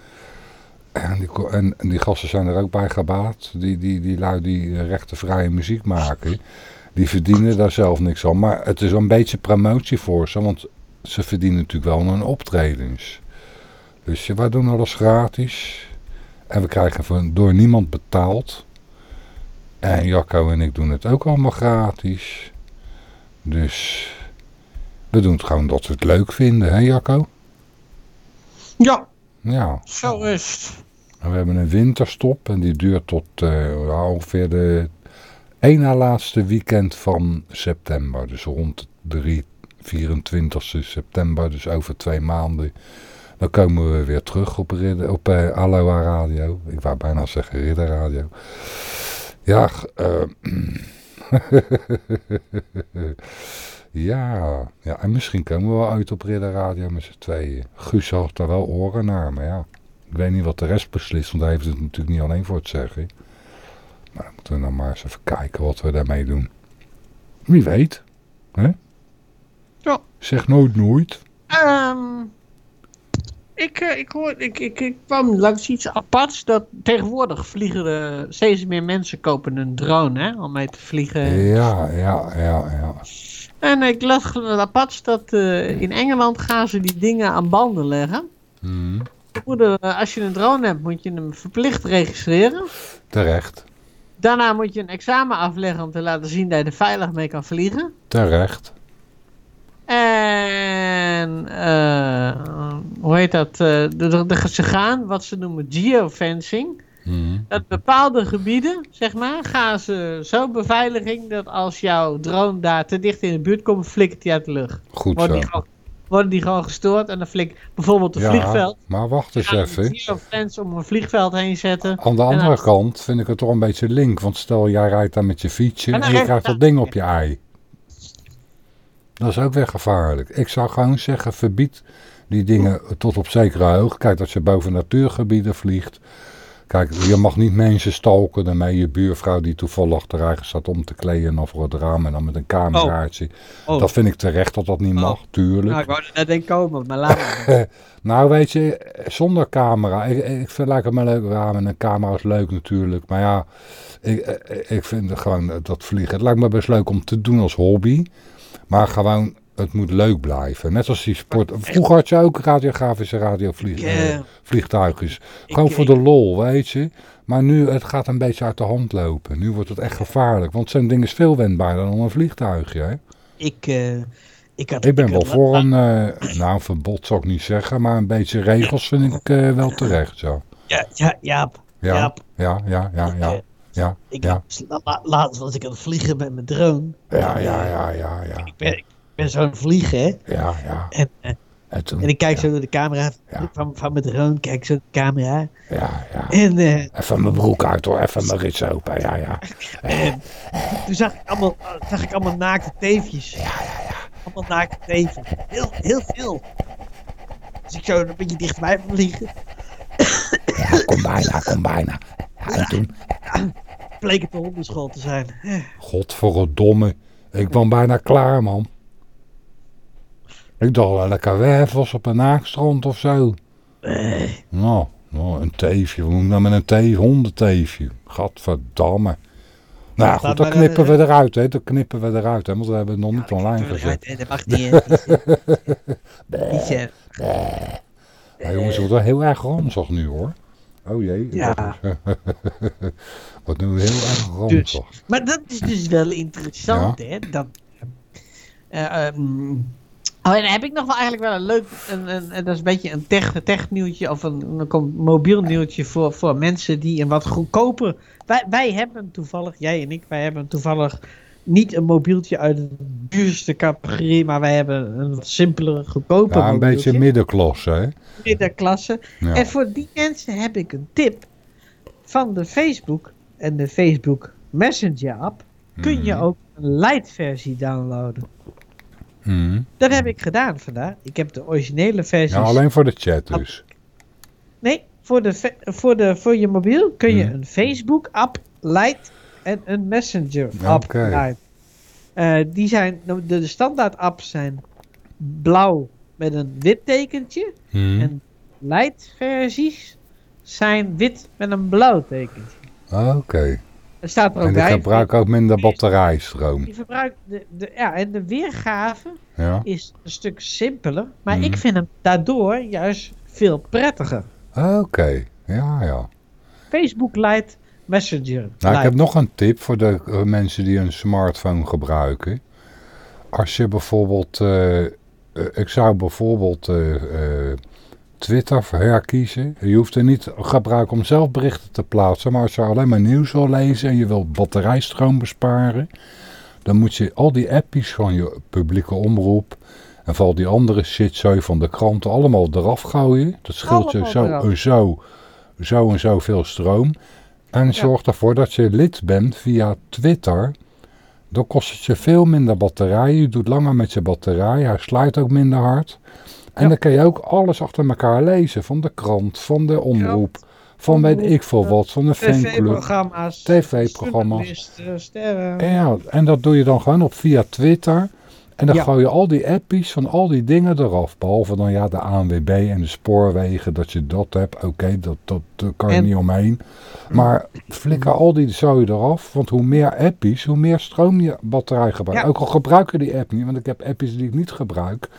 en, die, en, die gasten zijn er ook bij gebaat. Die, die, die lui die eh, rechtenvrije muziek maken. Die verdienen daar zelf niks aan. Maar het is wel een beetje promotie voor ze. Want ze verdienen natuurlijk wel hun optredens. Dus wij doen alles gratis. En we krijgen van, door niemand betaald. En Jacco en ik doen het ook allemaal gratis. Dus we doen het gewoon dat we het leuk vinden, hè Jacco? Ja, Ja. zo is het. En we hebben een winterstop en die duurt tot eh, ongeveer de één na laatste weekend van september. Dus rond de 3, 24 september, dus over twee maanden. Dan komen we weer terug op, Ridder, op eh, Aloha Radio. Ik wou bijna zeggen Ridder Radio. Ja, eh, [laughs] ja, ja, en misschien komen we wel uit op Ridder Radio met z'n tweeën. Guus had daar wel oren naar, maar ja. Ik weet niet wat de rest beslist, want hij heeft het natuurlijk niet alleen voor het zeggen. Maar dan moeten we dan maar eens even kijken wat we daarmee doen. Wie weet. Hè? Ja. Zeg nooit nooit. Ehm, ik, eh, ik, hoor, ik, ik, ik kwam langs iets aparts. Dat tegenwoordig vliegen er steeds meer mensen kopen een drone hè, om mee te vliegen. Ja, ja, ja, ja. En ik las wat aparts dat eh, in Engeland gaan ze die dingen aan banden leggen. Hm, er, eh, als je een drone hebt, moet je hem verplicht registreren. terecht. Daarna moet je een examen afleggen om te laten zien dat je er veilig mee kan vliegen. Terecht. En eh, hoe heet dat? eh, de, de, ze gaan wat ze noemen geofencing. Hm, Dat bepaalde gebieden, zeg maar, gaan ze zo beveiliging dat als jouw drone daar te dicht in de buurt komt, flikkert die uit de lucht. Goed zo. Worden die gewoon gestoord en dan flikt bijvoorbeeld een Ja, vliegveld. maar wacht eens even. een geofence om een vliegveld heen zetten. Aan de andere kant vind ik het toch een beetje link. Want stel, jij rijdt daar met je fietsje En en je krijgt dat ding op je ei. Dat is ook weer gevaarlijk. Ik zou gewoon zeggen, verbied die dingen tot op zekere hoogte. Kijk, als je boven natuurgebieden vliegt. Kijk, je mag niet mensen stalken daarmee. Je buurvrouw die toevallig achteruit staat om te kleden of voor het raam en dan met een cameraatje. Oh. Dat vind ik terecht dat dat niet mag, tuurlijk. Nou, ik wou er net in komen, maar laat maar. [laughs] Nou, weet je, zonder camera. Ik, ik vind het me leuk. Ja, met een camera is leuk natuurlijk. Maar ja, ik, ik- vind gewoon dat vliegen. Het lijkt me best leuk om te doen als hobby. Maar gewoon het moet leuk blijven. Net als die sport. Vroeger had je ook radiografische radiovlieg, Ik, eh, Gewoon voor de lol, weet je. Maar nu, het gaat een beetje uit de hand lopen. Nu wordt het echt gevaarlijk. Want zo'n ding is veel wendbaarder dan een vliegtuigje, hè. Ik, eh, ik, had, Ik ben ik wel voor een, eh, nou een verbod zou ik niet zeggen, maar een beetje regels vind ik wel terecht, zo. Ja, ja, Jaap. Ja, Jaap. ja, ja, ja, ja, Eh, ja, Ik, ja, la- la- laatst was ik aan het vliegen met mijn drone. ja, ja, ja, ja, ja, Ik ben, ik ben zo aan het vliegen, hè. ja, ja. En, eh, En toen, en ik kijk zo door de camera Ja. van, van mijn drone, kijk ik zo door de camera. ja, ja. En eh, Even mijn broek uit hoor, even mijn rits open, ja, ja. [laughs] En toen zag ik allemaal, zag ik allemaal naakte teefjes. Ja, ja, ja. Allemaal naakte teven. Heel, heel veel. Dus ik zo een beetje dichterbij vliegen. Ja, kom bijna, kom bijna. Ja, en toen, Bleek het een hondenschool te zijn. Godverdomme, ik ben bijna klaar, man. Ik dacht wel lekker wervels op een naakstrand of zo. Nou, nou, een teefje, we moeten nou met een teef, hondenteefje. Gadverdamme. Nou ja, goed, dan maar, knippen eh, we eruit, hè. Dan knippen we eruit, hè. Want we hebben het nog niet online gezet. eh, Dat mag niet, hè. [laughs] Eh, Ja, jongens, het wordt wel heel erg ranzig nu, hoor. Oh jee. Ja. Wat [laughs] nu heel erg ranzig. Dus, maar dat is dus wel interessant, hè? Dat, eh, ehm, oh, en dan heb ik nog wel eigenlijk wel een leuk, een, een, een- dat is een beetje een tech, tech nieuwtje of een, een mobiel nieuwtje voor, voor mensen die een wat goedkoper. Wij, wij hebben toevallig, jij en ik, wij hebben toevallig niet een mobieltje uit de duurste categorie, maar wij hebben een wat simpelere, goedkoper Ja, een mobieltje. beetje middenklasse, hè. middenklasse. Ja. En voor die mensen heb ik een tip. Van de Facebook en de Facebook Messenger app kun je Mhm. ook een light versie downloaden. Mhm. Dat heb ik gedaan vandaag. Ik heb de originele versie. Ja, alleen voor de chat dus. Nee, voor, de, voor, de, voor je mobiel kun je Mhm. een Facebook app light en een Messenger app Oké. light. Eh, die zijn, de, de standaard apps zijn blauw met een wit tekentje. Mhm. En light versies zijn wit met een blauw tekentje. Oké. Staat er ook En bij. gebruiken ook minder batterijstroom. Die verbruikt de, de, ja, en de weergave Ja. is een stuk simpeler. Maar Mhm. ik vind hem daardoor juist veel prettiger. Oké. Ja, ja. Facebook Lite, Messenger Nou, ik Lite. heb nog een tip voor de eh, mensen die een smartphone gebruiken. Als je bijvoorbeeld, eh, eh, ik zou bijvoorbeeld Twitter herkiezen. Je hoeft er niet gebruiken om zelf berichten te plaatsen, maar als je alleen maar nieuws wil lezen en je wil batterijstroom besparen, dan moet je al die appies van je publieke omroep en van al die andere shitzooi van de kranten allemaal eraf gooien. Dat scheelt je zo zo, zo en zo veel stroom. En zorg ervoor dat je lid bent via Twitter. Dan kost het je veel minder batterij. Je doet langer met je batterij. Hij sluit ook minder hard. En Ja. dan kun je ook alles achter elkaar lezen. Van de krant, van de omroep, van weet ik veel wat, van de fanclub. TV-programma's, TV-programma's. sterren. En, ja, en dat doe je dan gewoon op via Twitter. En dan Ja. gooi je al die appies van al die dingen eraf. Behalve dan ja de ANWB en de spoorwegen. Dat je dat hebt. Oké, dat, dat, kan je En- niet omheen. Maar flikker al die zooi eraf. Want hoe meer appies, hoe meer stroom je batterij gebruikt. Ja. Ook al gebruik je die app niet. Want ik heb appies die ik niet gebruik.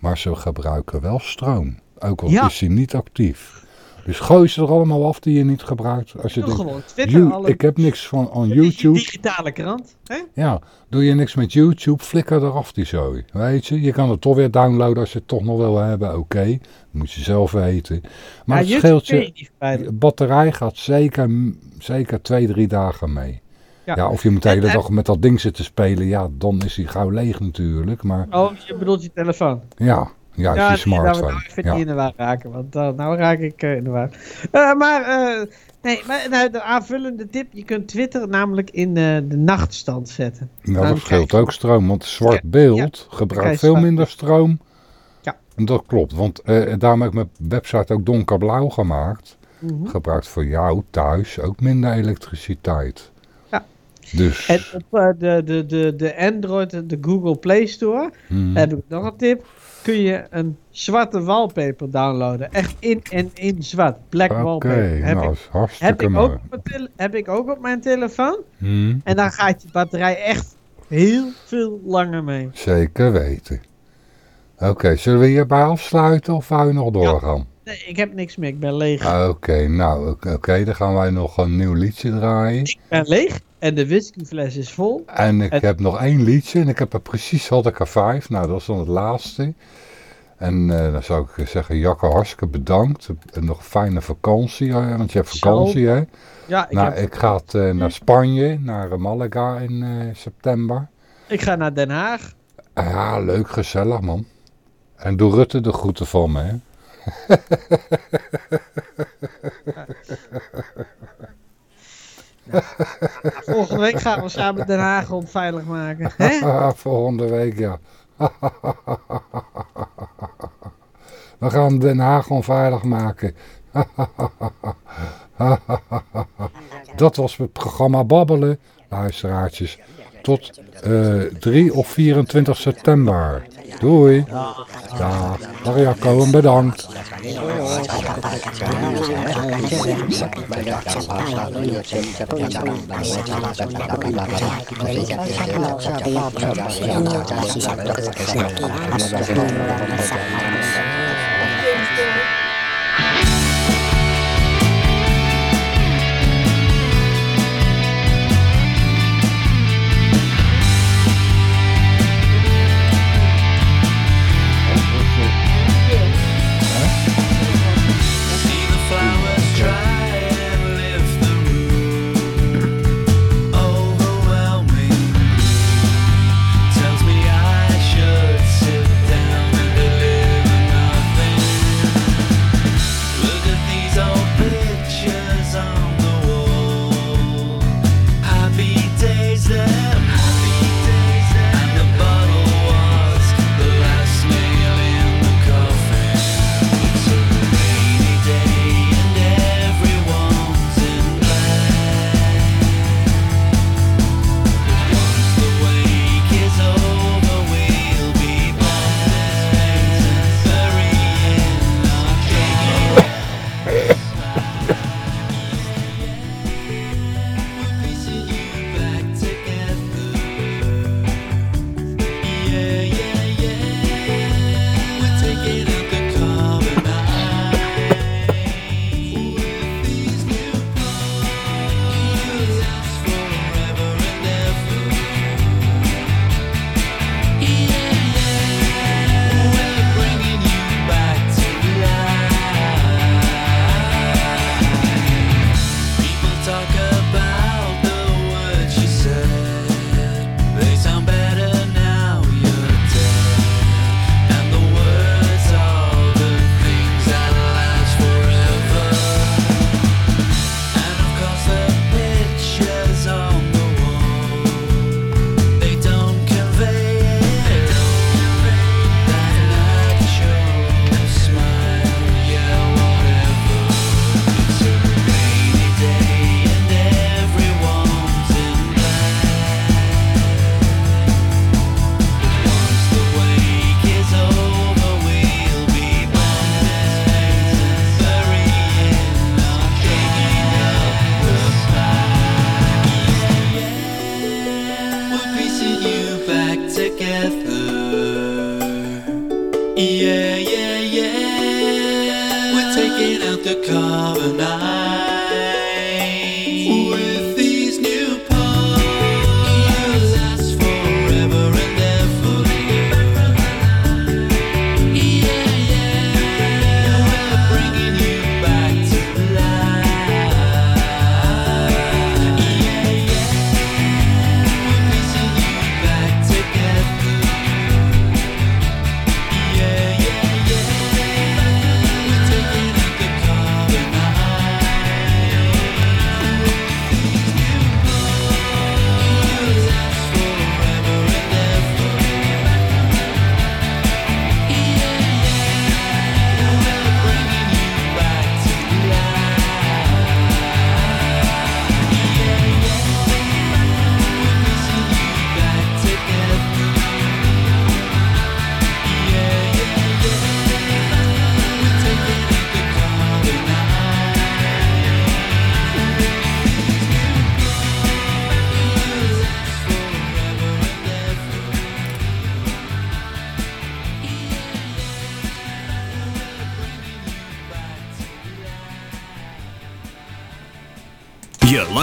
Maar ze gebruiken wel stroom. Ook al Ja. is die niet actief. Dus gooi ze er allemaal af die je niet gebruikt. Als je Doe denkt, gewoon Twitter. "You- alle, ik heb niks van YouTube. digitale krant. Hè? Ja, doe je niks met YouTube, flikker eraf die zooi. Weet je, je kan het toch weer downloaden als je het toch nog wil hebben. Oké, moet je zelf weten. Maar Ja, het scheelt je batterij gaat zeker, zeker twee, drie dagen mee. Ja, Ja. of je moet de hele En- dag met dat ding zitten spelen. Ja, dan is hij gauw leeg natuurlijk. Maar Oh, je bedoelt je telefoon. ja, ja, je nou, smartphone. nou even ja. niet in de war raken, want uh, nou raak ik uh, in de war. Uh, maar, nee, maar nou, de aanvullende tip, je kunt Twitter namelijk in de nachtstand zetten. Nou, Nou, dat scheelt ook stroom, want zwart beeld gebruikt veel minder stroom. Ja. En dat klopt, want eh, daarom heb ik mijn website ook donkerblauw gemaakt. Mhm. Gebruikt voor jou thuis ook minder elektriciteit. Dus, En op uh, de, de, de, de Android, de Google Play Store, hmm, heb ik nog een tip. Kun je een zwarte wallpaper downloaden. Echt in en in zwart. Black wallpaper. Heb, nou, ik, heb, ik ook op mijn heb ik ook op mijn telefoon. Hmm, En dan gaat je batterij echt heel veel langer mee. zeker weten. Oké, zullen we hierbij afsluiten of wou je nog doorgaan? Nee, ik heb niks meer, ik ben leeg. Ah, Oké, nou, oké, dan gaan wij nog een nieuw liedje draaien. Ik ben leeg en de whiskyfles is vol. En ik heb nog één liedje en ik heb er precies, had ik er vijf. Nou, dat is dan het laatste. En eh, dan zou ik zeggen, Jacco, hartstikke bedankt. En nog een fijne vakantie, hè, want je hebt vakantie, hè? Ja, ik, nou, heb, ik ga het, eh, naar Spanje, naar eh, Malaga in september. ik ga naar Den Haag. Ja, leuk, gezellig, man. En doe Rutte de groeten van me, hè? Volgende week gaan we samen Den Haag onveilig maken. Hè? [laughs] Volgende week, ja. We gaan Den Haag onveilig maken. [laughs] Dat was het programma Babbelen, luisteraartjes. Tot eh 3 of 24 september. Doei. Ja, dag Jacco en bedankt.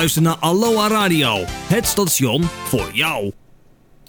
Luistert naar Aloha Radio, het station voor jou.